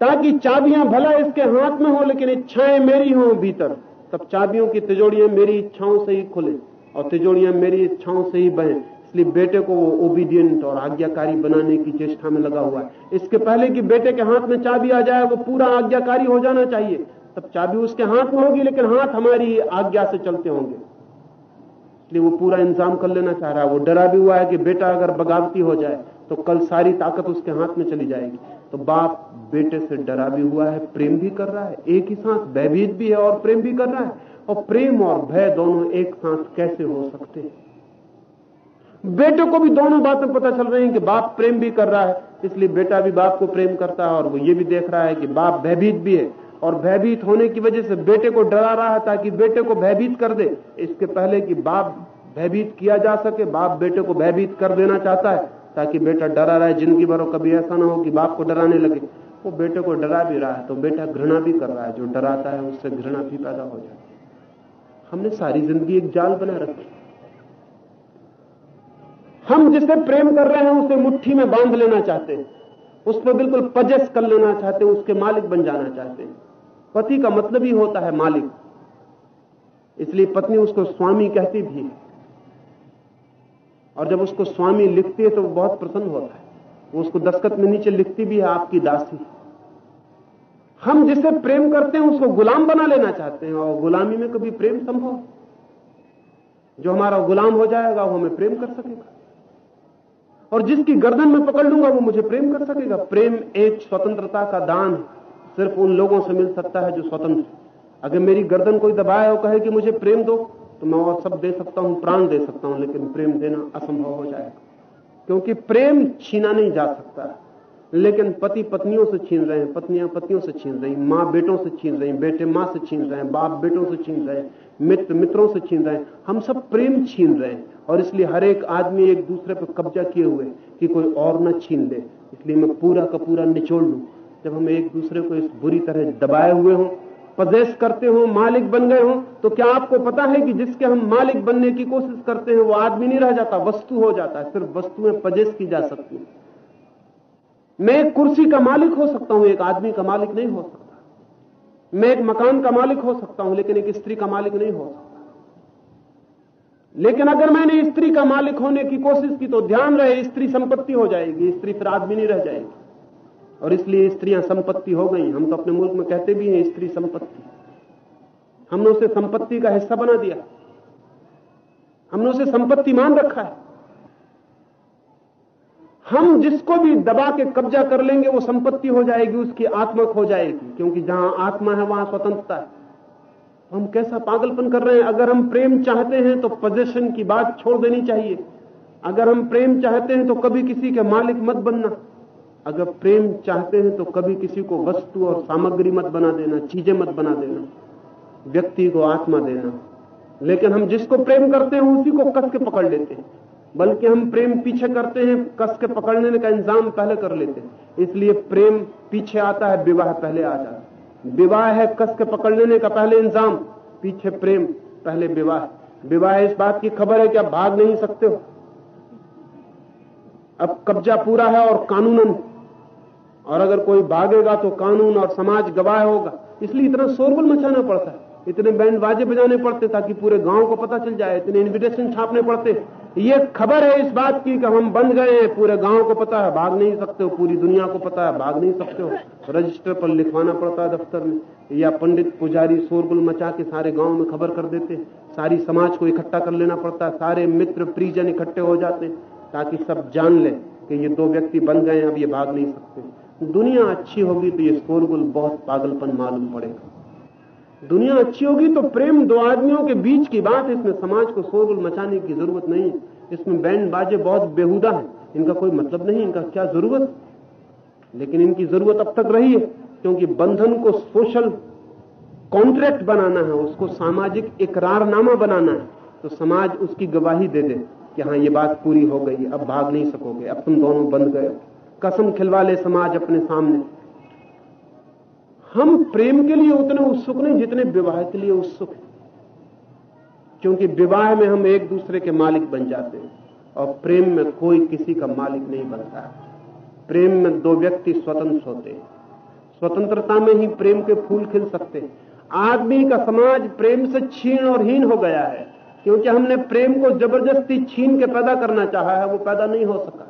ताकि चाबियाँ भला इसके हाथ में हो, लेकिन इच्छाएँ मेरी हो भीतर। तब चाबियों की तिजोड़ियाँ मेरी इच्छाओं से ही खुले और तिजोड़ियाँ मेरी इच्छाओं से ही बहें। इसलिए बेटे को वो ओबीडियंट और आज्ञाकारी बनाने की चेष्टा में लगा हुआ है। इसके पहले कि बेटे के हाथ में चाबी आ जाए, वो पूरा आज्ञाकारी हो जाना चाहिए। तब चाबी उसके हाथ में होगी, लेकिन हाथ हमारी आज्ञा से चलते होंगे। इसलिए वो पूरा इंतज़ाम कर लेना चाह रहा है। वो डरा भी हुआ है कि बेटा अगर बगावती हो जाए तो कल सारी ताकत उसके हाथ में चली जाएगी। तो बाप बेटे से डरा भी हुआ है, प्रेम भी कर रहा है, एक ही साथ भयभीत भी है और प्रेम भी कर रहा है। और प्रेम और भय दोनों एक साथ कैसे हो सकते हैं? बेटे को भी दोनों बातें पता चल रही हैं कि बाप प्रेम भी कर रहा है, इसलिए बेटा भी बाप को प्रेम करता है और वो ये भी देख रहा है कि बाप भयभीत भी है। और भयभीत होने की वजह से बेटे को डरा रहा है ताकि बेटे को भयभीत कर दे। इसके पहले कि बाप भयभीत किया जा सके, बाप बेटे को भयभीत कर देना चाहता है। ताकि बेटा डरा रहा है ज़िंदगी भर कभी ऐसा ना हो कि बाप को डराने लगे। वो बेटे को डरा भी रहा है तो बेटा घृणा भी कर रहा है। जो डराता है, उससे घृणा भी पैदा हो जाती है। हमने सारी ज़िंदगी एक जाल बना रखी हम जिसे प्रेम कर रहे हैं, उसे मुट्ठी में बाँध लेना चाहते हैं। उस पर बिल्कुल पजस कर लेना चाहते हैं, उसके मालिक बन जाना चाहते हैं। पति का मतलब ही होता है मालिक। इसलिए पत्नी उसको स्वामी कहती भी है। और जब उसको स्वामी लिखती है तो वो बहुत प्रसन्न होता है। वो उसको दस्खत में नीचे लिखती भी है, आपकी दासी। हम जिसे प्रेम करते हैं, उसको गुलाम बना लेना चाहते हैं, और गुलामी में कभी प्रेम संभव जो हमारा गुलाम हो जाएगा, वो हमें प्रेम कर सकेगा। और जिसकी गर्दन में पकड़ लूँगा, वो मुझे प्रेम कर सकेगा। प्रेम एक स्वतंत्रता का दान सिर्फ़ उन लोगों से मिल सकता है जो स्वतंत्र अगर मेरी गर्दन कोई दबाए और कहे कि मुझे प्रेम दो तो मैं और सब दे सकता हूँ, प्राण दे सकता हूँ, लेकिन प्रेम देना असंभव हो जाएगा। क्योंकि प्रेम छीना नहीं जा सकता। लेकिन पति पत्नियों से छीन रहे हैं, पत्नियाँ पतियों से छीन रही माँ बेटों से छीन रही बेटे माँ से छीन रहे हैं, बाप बेटों से छीन रहे हैं, मित्र मित्रों से छीन रहे हैं। हम सब प्रेम छीन रहे हैं, और इसलिए हर एक आदमी एक दूसरे पर कब्जा किए हुए कि कोई और न छीन ले। इसलिए मैं पूरा का पूरा निचोड़ लू। जब हम एक दूसरे को इस बुरी तरह दबाए हुए हों पजेश करते हो, मालिक बन गए हो तो क्या आपको पता है कि जिसके हम मालिक बनने की कोशिश करते हैं, वो आदमी नहीं रह जाता, वस्तु हो जाता है, सिर्फ़ वस्तुएँ पजेश की जा सकती है। मैं एक कुर्सी का मालिक हो सकता हूँ, एक आदमी का मालिक नहीं हो सकता। मैं एक मकान का मालिक हो सकता हूँ, लेकिन एक स्त्री का मालिक नहीं हो सकता। लेकिन अगर मैंने स्त्री का मालिक होने की कोशिश की तो ध्यान रहे, स्त्री संपत्ति हो जाएगी, स्त्री फिर आदमी नहीं रह जाएगी। और इसलिए स्त्रियाँ संपत्ति हो गई। हम तो अपने मुल्क में कहते भी हैं, स्त्री संपत्ति। हमने उसे संपत्ति का हिस्सा बना दिया। हमने उसे संपत्ति मान रखा है। हम जिसको भी दबा के कब्जा कर लेंगे, वो संपत्ति हो जाएगी, उसकी आत्मा खो जाएगी, क्योंकि जहाँ आत्मा है, वहाँ स्वतंत्रता है। हम कैसा पागलपन कर रहे हैं? अगर हम प्रेम चाहते हैं तो पोजेशन की बात छोड़ देनी चाहिए। अगर हम प्रेम चाहते हैं तो कभी किसी के मालिक मत बनना। अगर प्रेम चाहते हैं तो कभी किसी को वस्तु और सामग्री मत बना देना, चीज़ें मत बना देना, व्यक्ति को आत्मा देना। लेकिन हम जिसको प्रेम करते हैं, उसी को कस के पकड़ लेते हैं। बल्कि हम प्रेम पीछे करते हैं, कस के पकड़ने का इंतज़ाम पहले कर लेते हैं। इसलिए प्रेम पीछे आता है, विवाह पहले आ जाता है। विवाह है, कस के पकड़ लेने का पहले इंतज़ाम, पीछे प्रेम पहले विवाह। विवाह इस बात की खबर है कि आप भाग नहीं सकते हो। अब कब्जा पूरा है और कानूनन और अगर कोई भागेगा तो कानून और समाज गवाह होगा। इसलिए इतना शोरगुल मचाना पड़ता है। इतने बैंड बाजे बजाने पड़ते ताकि पूरे गाँव को पता चल जाए, इतने इन्विटेशन छापने पड़ते। ये खबर है इस बात की कि हम बंद गए हैं, पूरे गाँव को पता है, भाग नहीं सकते हो, पूरी दुनिया को पता है, भाग नहीं सकते हो। रजिस्टर पर लिखवाना पड़ता है दफ्तर में। या पंडित पुजारी शोरगुल मचा के सारे गाँव में खबर कर देते सारी समाज को इकट्ठा कर लेना पड़ता है, सारे मित्र परिजन इकट्ठे हो जाते ताकि सब जान ले कि ये दो व्यक्ति बन गए हैं, अब ये भाग नहीं सकते। दुनिया अच्छी होगी तो ये शोरगुल बहुत पागलपन मालूम पड़ेगा। दुनिया अच्छी होगी तो प्रेम दो आदमियों के बीच की बात है इसमें समाज को शोरगुल मचाने की ज़रूरत नहीं है। इसमें बैंड बाजे बहुत बेहुदा है। इनका कोई मतलब नहीं, इनका क्या ज़रूरत लेकिन इनकी ज़रूरत अब तक रही है, क्योंकि बंधन को सोशल कॉन्ट्रैक्ट बनाना है, उसको सामाजिक इकरारनामा बनाना है। तो समाज उसकी गवाही दे दे कि हाँ ये बात पूरी हो गई, अब भाग नहीं सकोगे, अब तुम दोनों बंध गए कसम खिलवा ले समाज अपने सामने। हम प्रेम के लिए उतने उत्सुक नहीं जितने विवाह के लिए उत्सुक हैं। क्योंकि विवाह में हम एक दूसरे के मालिक बन जाते हैं और प्रेम में कोई किसी का मालिक नहीं बनता। प्रेम में दो व्यक्ति स्वतंत्र होते हैं। स्वतंत्रता में ही प्रेम के फूल खिल सकते हैं। आदमी का समाज प्रेम से छीन और हीन हो गया है। क्योंकि हमने प्रेम को ज़बरदस्ती छीन के पैदा करना चाहा है, वो पैदा नहीं हो सका।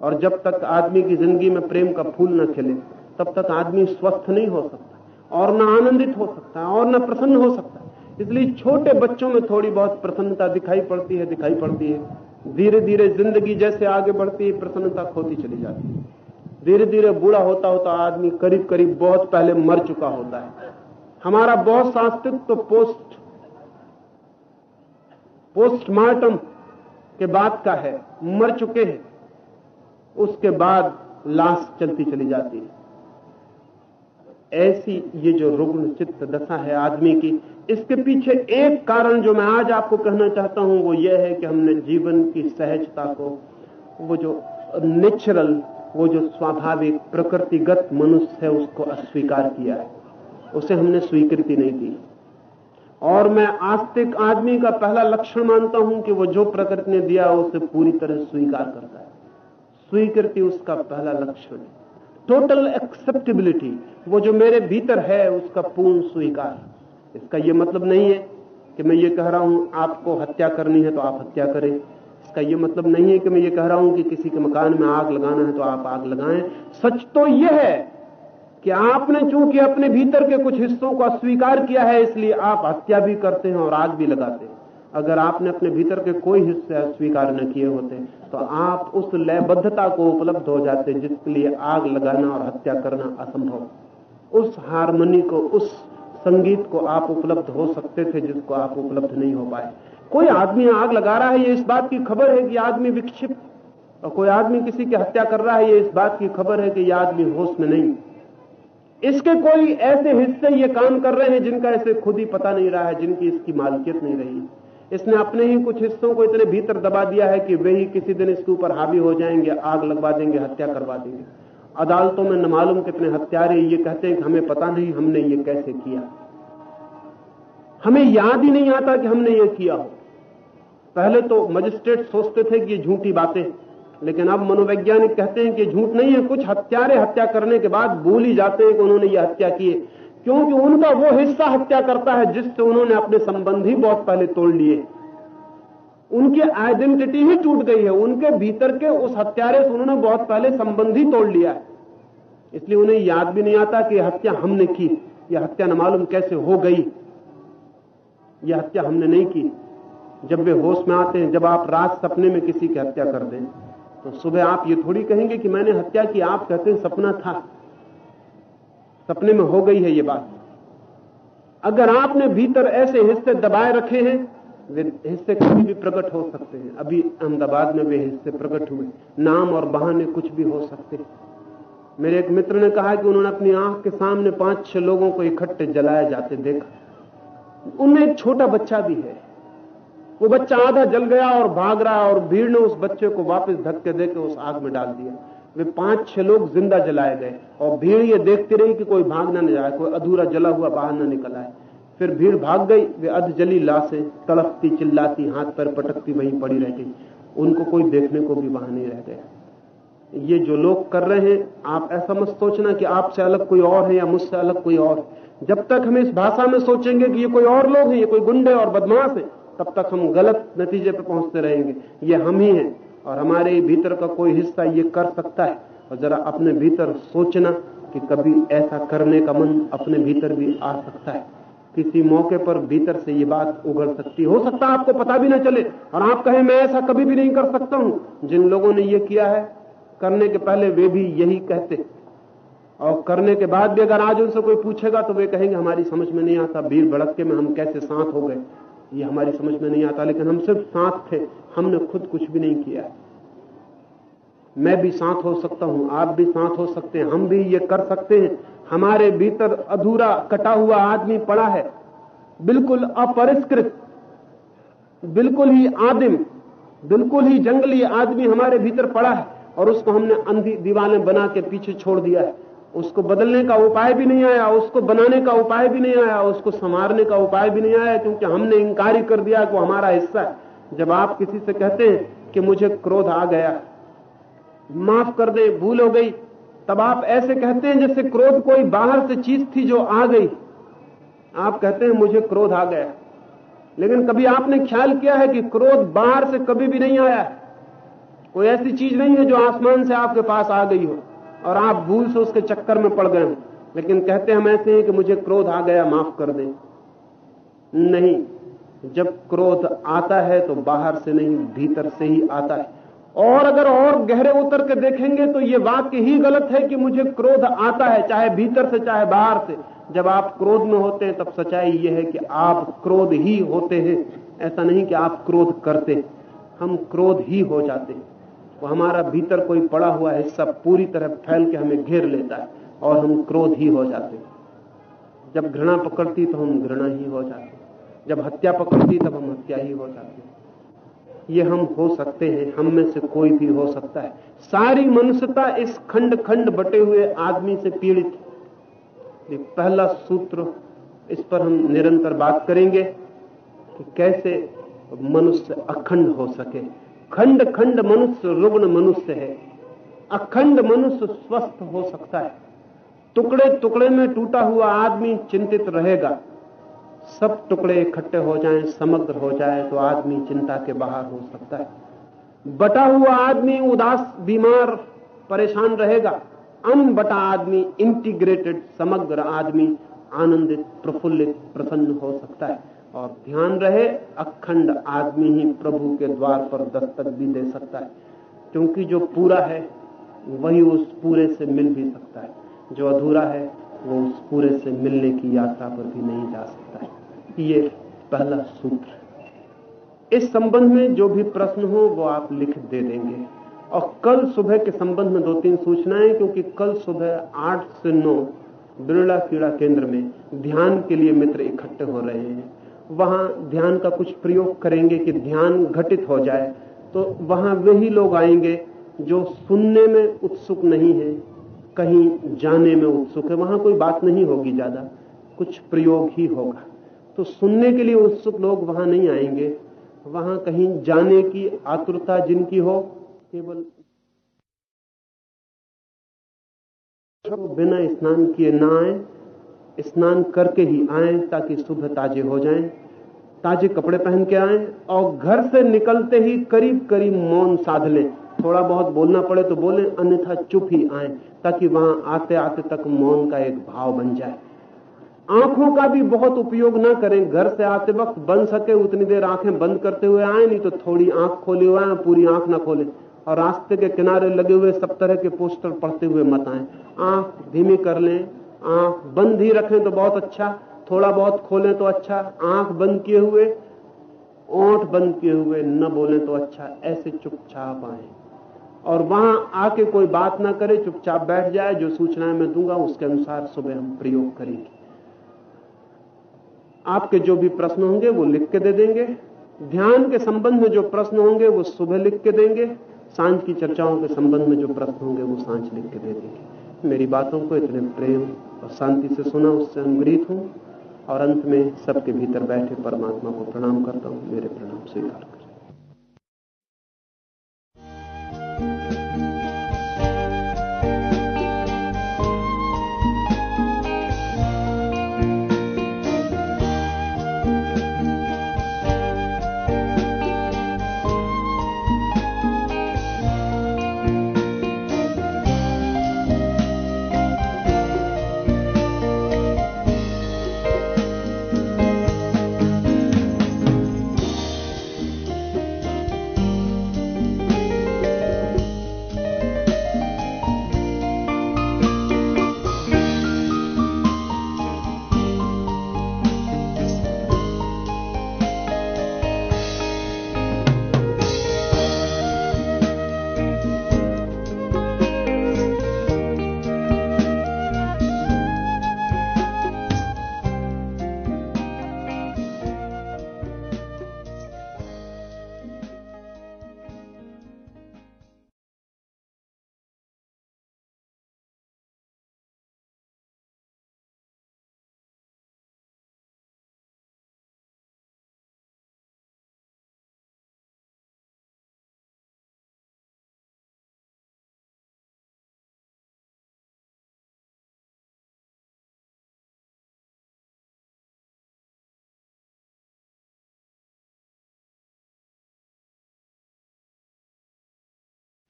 और जब तक आदमी की ज़िंदगी में प्रेम का फूल न खिले, तब तक आदमी स्वस्थ नहीं हो सकता और न आनंदित हो सकता है और न प्रसन्न हो सकता। है इसलिए छोटे बच्चों में थोड़ी बहुत प्रसन्नता दिखाई पड़ती है, दिखाई पड़ती है। धीरे धीरे ज़िंदगी जैसे आगे बढ़ती है, प्रसन्नता खोती चली जाती है। धीरे धीरे बूढ़ा होता होता आदमी करीब करीब बहुत पहले मर चुका होता है। हमारा बहुत सांस्कृत तो पोस्ट, पोस्टमार्टम के बाद का है। मर चुके हैं। उसके बाद लाश चलती चली जाती है। ऐसी ये जो रुग्ण चित्त दशा है आदमी की, इसके पीछे एक कारण जो मैं आज आपको कहना चाहता हूँ, वो ये है कि हमने जीवन की सहजता को, वो जो नेचुरल, वो जो स्वाभाविक, प्रकृतिगत मनुष्य है, उसको अस्वीकार किया है। उसे हमने स्वीकृति नहीं दी। और मैं आस्तिक आदमी का पहला लक्षण मानता हूँ कि वो जो प्रकृति ने दिया, उसे पूरी तरह स्वीकार करता है। स्वीकृति उसका पहला लक्षण टोटल एक्सेप्टेबिलिटी वो जो मेरे भीतर है, उसका पूर्ण स्वीकार। इसका यह मतलब नहीं है कि मैं ये कह रहा हूँ, आपको हत्या करनी है तो आप हत्या करें। इसका यह मतलब नहीं है कि मैं ये कह रहा हूँ कि किसी के मकान में आग लगाना है तो आप आग लगाएँ। सच तो यह है कि आपने चूँकि अपने भीतर के कुछ हिस्सों को अस्वीकार किया है, इसलिए आप हत्या भी करते हैं और आग भी लगाते हैं। अगर आपने अपने भीतर के कोई हिस्से अस्वीकार न किए होते तो आप उस लयबद्धता को उपलब्ध हो जाते, जिसके लिए आग लगाना और हत्या करना असंभव। उस हारमोनी को, उस संगीत को आप उपलब्ध हो सकते थे, जिसको आप उपलब्ध नहीं हो पाए। कोई आदमी आग लगा रहा है, ये इस बात की खबर है कि आदमी विक्षिप्त, और कोई आदमी किसी की हत्या कर रहा है, ये इस बात की खबर है कि यह आदमी होश में नहीं। इसके कोई ऐसे हिस्से ये काम कर रहे हैं जिनका इसे खुद ही पता नहीं रहा है, जिनकी इसकी मालिकियत नहीं रही। इसने अपने ही कुछ हिस्सों को इतने भीतर दबा दिया है कि वे ही किसी दिन इसके ऊपर हावी हो जाएँगे, आग लगवा देंगे, हत्या करवा देंगे। अदालतों में न मालूम कितने हत्यारे ये कहते हैं कि हमें पता नहीं हमने ये कैसे किया। हमें याद ही नहीं आता कि हमने ये किया हो। पहले तो मजिस्ट्रेट सोचते थे कि ये झूठी बातें लेकिन अब मनोवैज्ञानिक कहते हैं कि झूठ नहीं है, कुछ हत्यारे हत्या करने के बाद भूल ही जाते हैं कि उन्होंने ये हत्या की क्योंकि उनका वो हिस्सा हत्या करता है जिससे उन्होंने अपने संबंध ही बहुत पहले तोड़ लिए। उनकी आइडेंटिटी ही टूट गई है। उनके भीतर के उस हत्यारे से उन्होंने बहुत पहले संबंध ही तोड़ लिया है। इसलिए उन्हें याद भी नहीं आता कि हत्या हमने की। यह हत्या न मालूम कैसे हो गई। यह हत्या हमने नहीं की। जब वे होश में आते हैं, जब आप रात सपने में किसी की हत्या कर दें तो सुबह आप ये थोड़ी कहेंगे कि मैंने हत्या की। आप कहते हैं सपना था। सपने में हो गई है ये बात। अगर आपने भीतर ऐसे हिस्से दबाए रखे हैं, वे हिस्से कभी भी प्रकट हो सकते हैं। अभी अहमदाबाद में वे हिस्से प्रकट हुए। नाम और बहाने कुछ भी हो सकते हैं। मेरे एक मित्र ने कहा कि उन्होंने अपनी आँख के सामने पाँच छह लोगों को इकट्ठे जलाए जाते देखा। उनमें एक छोटा बच्चा भी है। वो बच्चा आधा जल गया और भाग रहा और भीड़ ने उस बच्चे को वापस धक्के देकर उस आग में डाल दिया। वे पाँच छह लोग ज़िंदा जलाए गए। और भीड़ ये देखती रही कि कोई भाग ना जाए, कोई अधूरा जला हुआ बाहर ना निकल आए। फिर भीड़ भाग गई, वे अध जली लाशें तड़पती चिल्लाती, हाथ पर पटकती वहीं पड़ी रह गई उनको कोई देखने को भी वहाँ नहीं रह गया। ये जो लोग कर रहे हैं, आप ऐसा मत सोचना कि आपसे अलग कोई और है या मुझसे अलग कोई और। जब तक हम इस भाषा में सोचेंगे कि ये कोई और लोग हैं, ये कोई गुंडे और बदमाश है, तब तक हम गलत नतीजे पर पहुँचते रहेंगे। ये हम ही हैं। और हमारे भीतर का कोई हिस्सा ये कर सकता है। और जरा अपने भीतर सोचना कि कभी ऐसा करने का मन अपने भीतर भी आ सकता है। किसी मौके पर भीतर से ये बात उगड़ सकती हो। सकता है आपको पता भी ना चले और आप कहें, मैं ऐसा कभी भी नहीं कर सकता हूँ। जिन लोगों ने ये किया है, करने के पहले वे भी यही कहते। और करने के बाद भी अगर आज उनसे कोई पूछेगा तो वे कहेंगे, हमारी समझ में नहीं आता, भीड़ भड़के में हम कैसे साथ हो गए? ये हमारी समझ में नहीं आता, लेकिन हम सिर्फ़ साथ थे। हमने खुद कुछ भी नहीं किया। मैं भी साथ हो सकता हूँ, आप भी साथ हो सकते हैं, हम भी ये कर सकते हैं। हमारे भीतर अधूरा कटा हुआ आदमी पड़ा है। बिल्कुल अपरिष्कृत, बिल्कुल ही आदिम, बिल्कुल ही जंगली आदमी हमारे भीतर पड़ा है और उसको हमने अंधी दीवारें बना के पीछे छोड़ दिया है। उसको बदलने का उपाय भी नहीं आया, उसको बनाने का उपाय भी नहीं आया, उसको संवारने का उपाय भी नहीं आया, क्योंकि हमने इंकारी कर दिया कि हमारा हिस्सा है। जब आप किसी से कहते हैं कि मुझे क्रोध आ गया, माफ़ कर दे, भूल हो गई, तब आप ऐसे कहते हैं जैसे क्रोध कोई बाहर से चीज़ थी जो आ गई। आप कहते हैं, मुझे क्रोध आ गया। लेकिन कभी आपने ख्याल किया है कि क्रोध बाहर से कभी भी नहीं आया? कोई ऐसी चीज़ नहीं है जो आसमान से आपके पास आ गई हो। और आप भूल से उसके चक्कर में पड़ गए लेकिन कहते हम ऐसे हैं कि मुझे क्रोध आ गया, माफ़ कर दें। नहीं, जब क्रोध आता है तो बाहर से नहीं, भीतर से ही आता है। और अगर और गहरे उतर के देखेंगे तो ये वाक्य ही गलत है कि मुझे क्रोध आता है, चाहे भीतर से, चाहे बाहर से। जब आप क्रोध में होते हैं, तब सच्चाई यह है कि आप क्रोध ही होते हैं। ऐसा नहीं कि आप क्रोध करते हम क्रोध ही हो जाते हैं। वो हमारा भीतर कोई पड़ा हुआ हिस्सा पूरी तरह फैल के हमें घेर लेता है और हम क्रोध ही हो जाते हैं। जब घृणा पकड़ती तो हम घृणा ही हो जाते जब हत्या पकड़ती तब हम हत्या ही हो जाते ये हम हो सकते हैं, हम में से कोई भी हो सकता है। सारी मनुष्यता इस खंड खंड बटे हुए आदमी से पीड़ित है। पहला सूत्र इस पर हम निरंतर बात करेंगे कि कैसे मनुष्य अखंड हो सके। खंड खंड मनुष्य रुग्ण मनुष्य है। अखंड मनुष्य स्वस्थ हो सकता है। टुकड़े टुकड़े में टूटा हुआ आदमी चिंतित रहेगा। सब टुकड़े इकट्ठे हो जाएँ, समग्र हो जाए तो आदमी चिंता के बाहर हो सकता है। बटा हुआ आदमी उदास, बीमार, परेशान रहेगा। अनबटा आदमी इंटीग्रेटेड समग्र आदमी आनंदित, प्रफुल्लित, प्रसन्न हो सकता है। और ध्यान रहे, अखंड आदमी ही प्रभु के द्वार पर दस्तक भी दे सकता है। क्योंकि जो पूरा है, वही उस पूरे से मिल भी सकता है। जो अधूरा है, वो उस पूरे से मिलने की यात्रा पर भी नहीं जा सकता है। ये पहला सूत्र। इस संबंध में जो भी प्रश्न हो, वो आप लिख दे देंगे। और कल सुबह के संबंध में दो तीन सूचनाएँ, क्योंकि कल सुबह आठ से नौ बिरला क्रीड़ा केंद्र में ध्यान के लिए मित्र इकट्ठे हो रहे हैं। वहाँ ध्यान का कुछ प्रयोग करेंगे कि ध्यान घटित हो जाए तो वहाँ वही लोग आएँगे जो सुनने में उत्सुक नहीं है, कहीं जाने में उत्सुक है। वहाँ कोई बात नहीं होगी ज़्यादा, कुछ प्रयोग ही होगा। तो सुनने के लिए उत्सुक लोग वहाँ नहीं आएँगे, वहाँ कहीं जाने की आतुरता जिनकी हो, केवल बिना स्नान किए ना आए स्नान करके ही आए ताकि सुबह ताजे हो जाएँ, ताजे कपड़े पहन के आए और घर से निकलते ही करीब करीब मौन साध लें। थोड़ा बहुत बोलना पड़े तो बोले, अन्यथा चुप ही आए ताकि वहाँ आते आते तक मौन का एक भाव बन जाए। आँखों का भी बहुत उपयोग ना करें। घर से आते वक्त बन सके उतनी देर आँखें बंद करते हुए आए, नहीं तो थोड़ी आँख खोले हुए पूरी आँख ना खोले और रास्ते के किनारे लगे हुए सब तरह के पोस्टर पढ़ते हुए मत आए। आँख धीमी कर लें आँख बंद ही रखें तो बहुत अच्छा थोड़ा बहुत खोलें तो अच्छा आँख बंद किए हुए, ओठ बंद किए हुए न बोले तो अच्छा ऐसे चुपचाप आए। और वहाँ आके कोई बात ना करे, चुपचाप बैठ जाए, जो सूचनाएँ मैं दूँगा उसके अनुसार सुबह हम प्रयोग करेंगे। आपके जो भी प्रश्न होंगे, वो लिख के दे देंगे। ध्यान के संबंध में जो प्रश्न होंगे, वो सुबह लिख के देंगे। साँझ की चर्चाओं के संबंध में जो प्रश्न होंगे, वो साँझ लिख के दे देंगे। मेरी बातों को इतने प्रेम और शांति से सुना, उससे अनुग्रहित हूँ और अंत में सबके भीतर बैठे परमात्मा को प्रणाम करता हूँ। मेरे प्रणाम स्वीकार करें।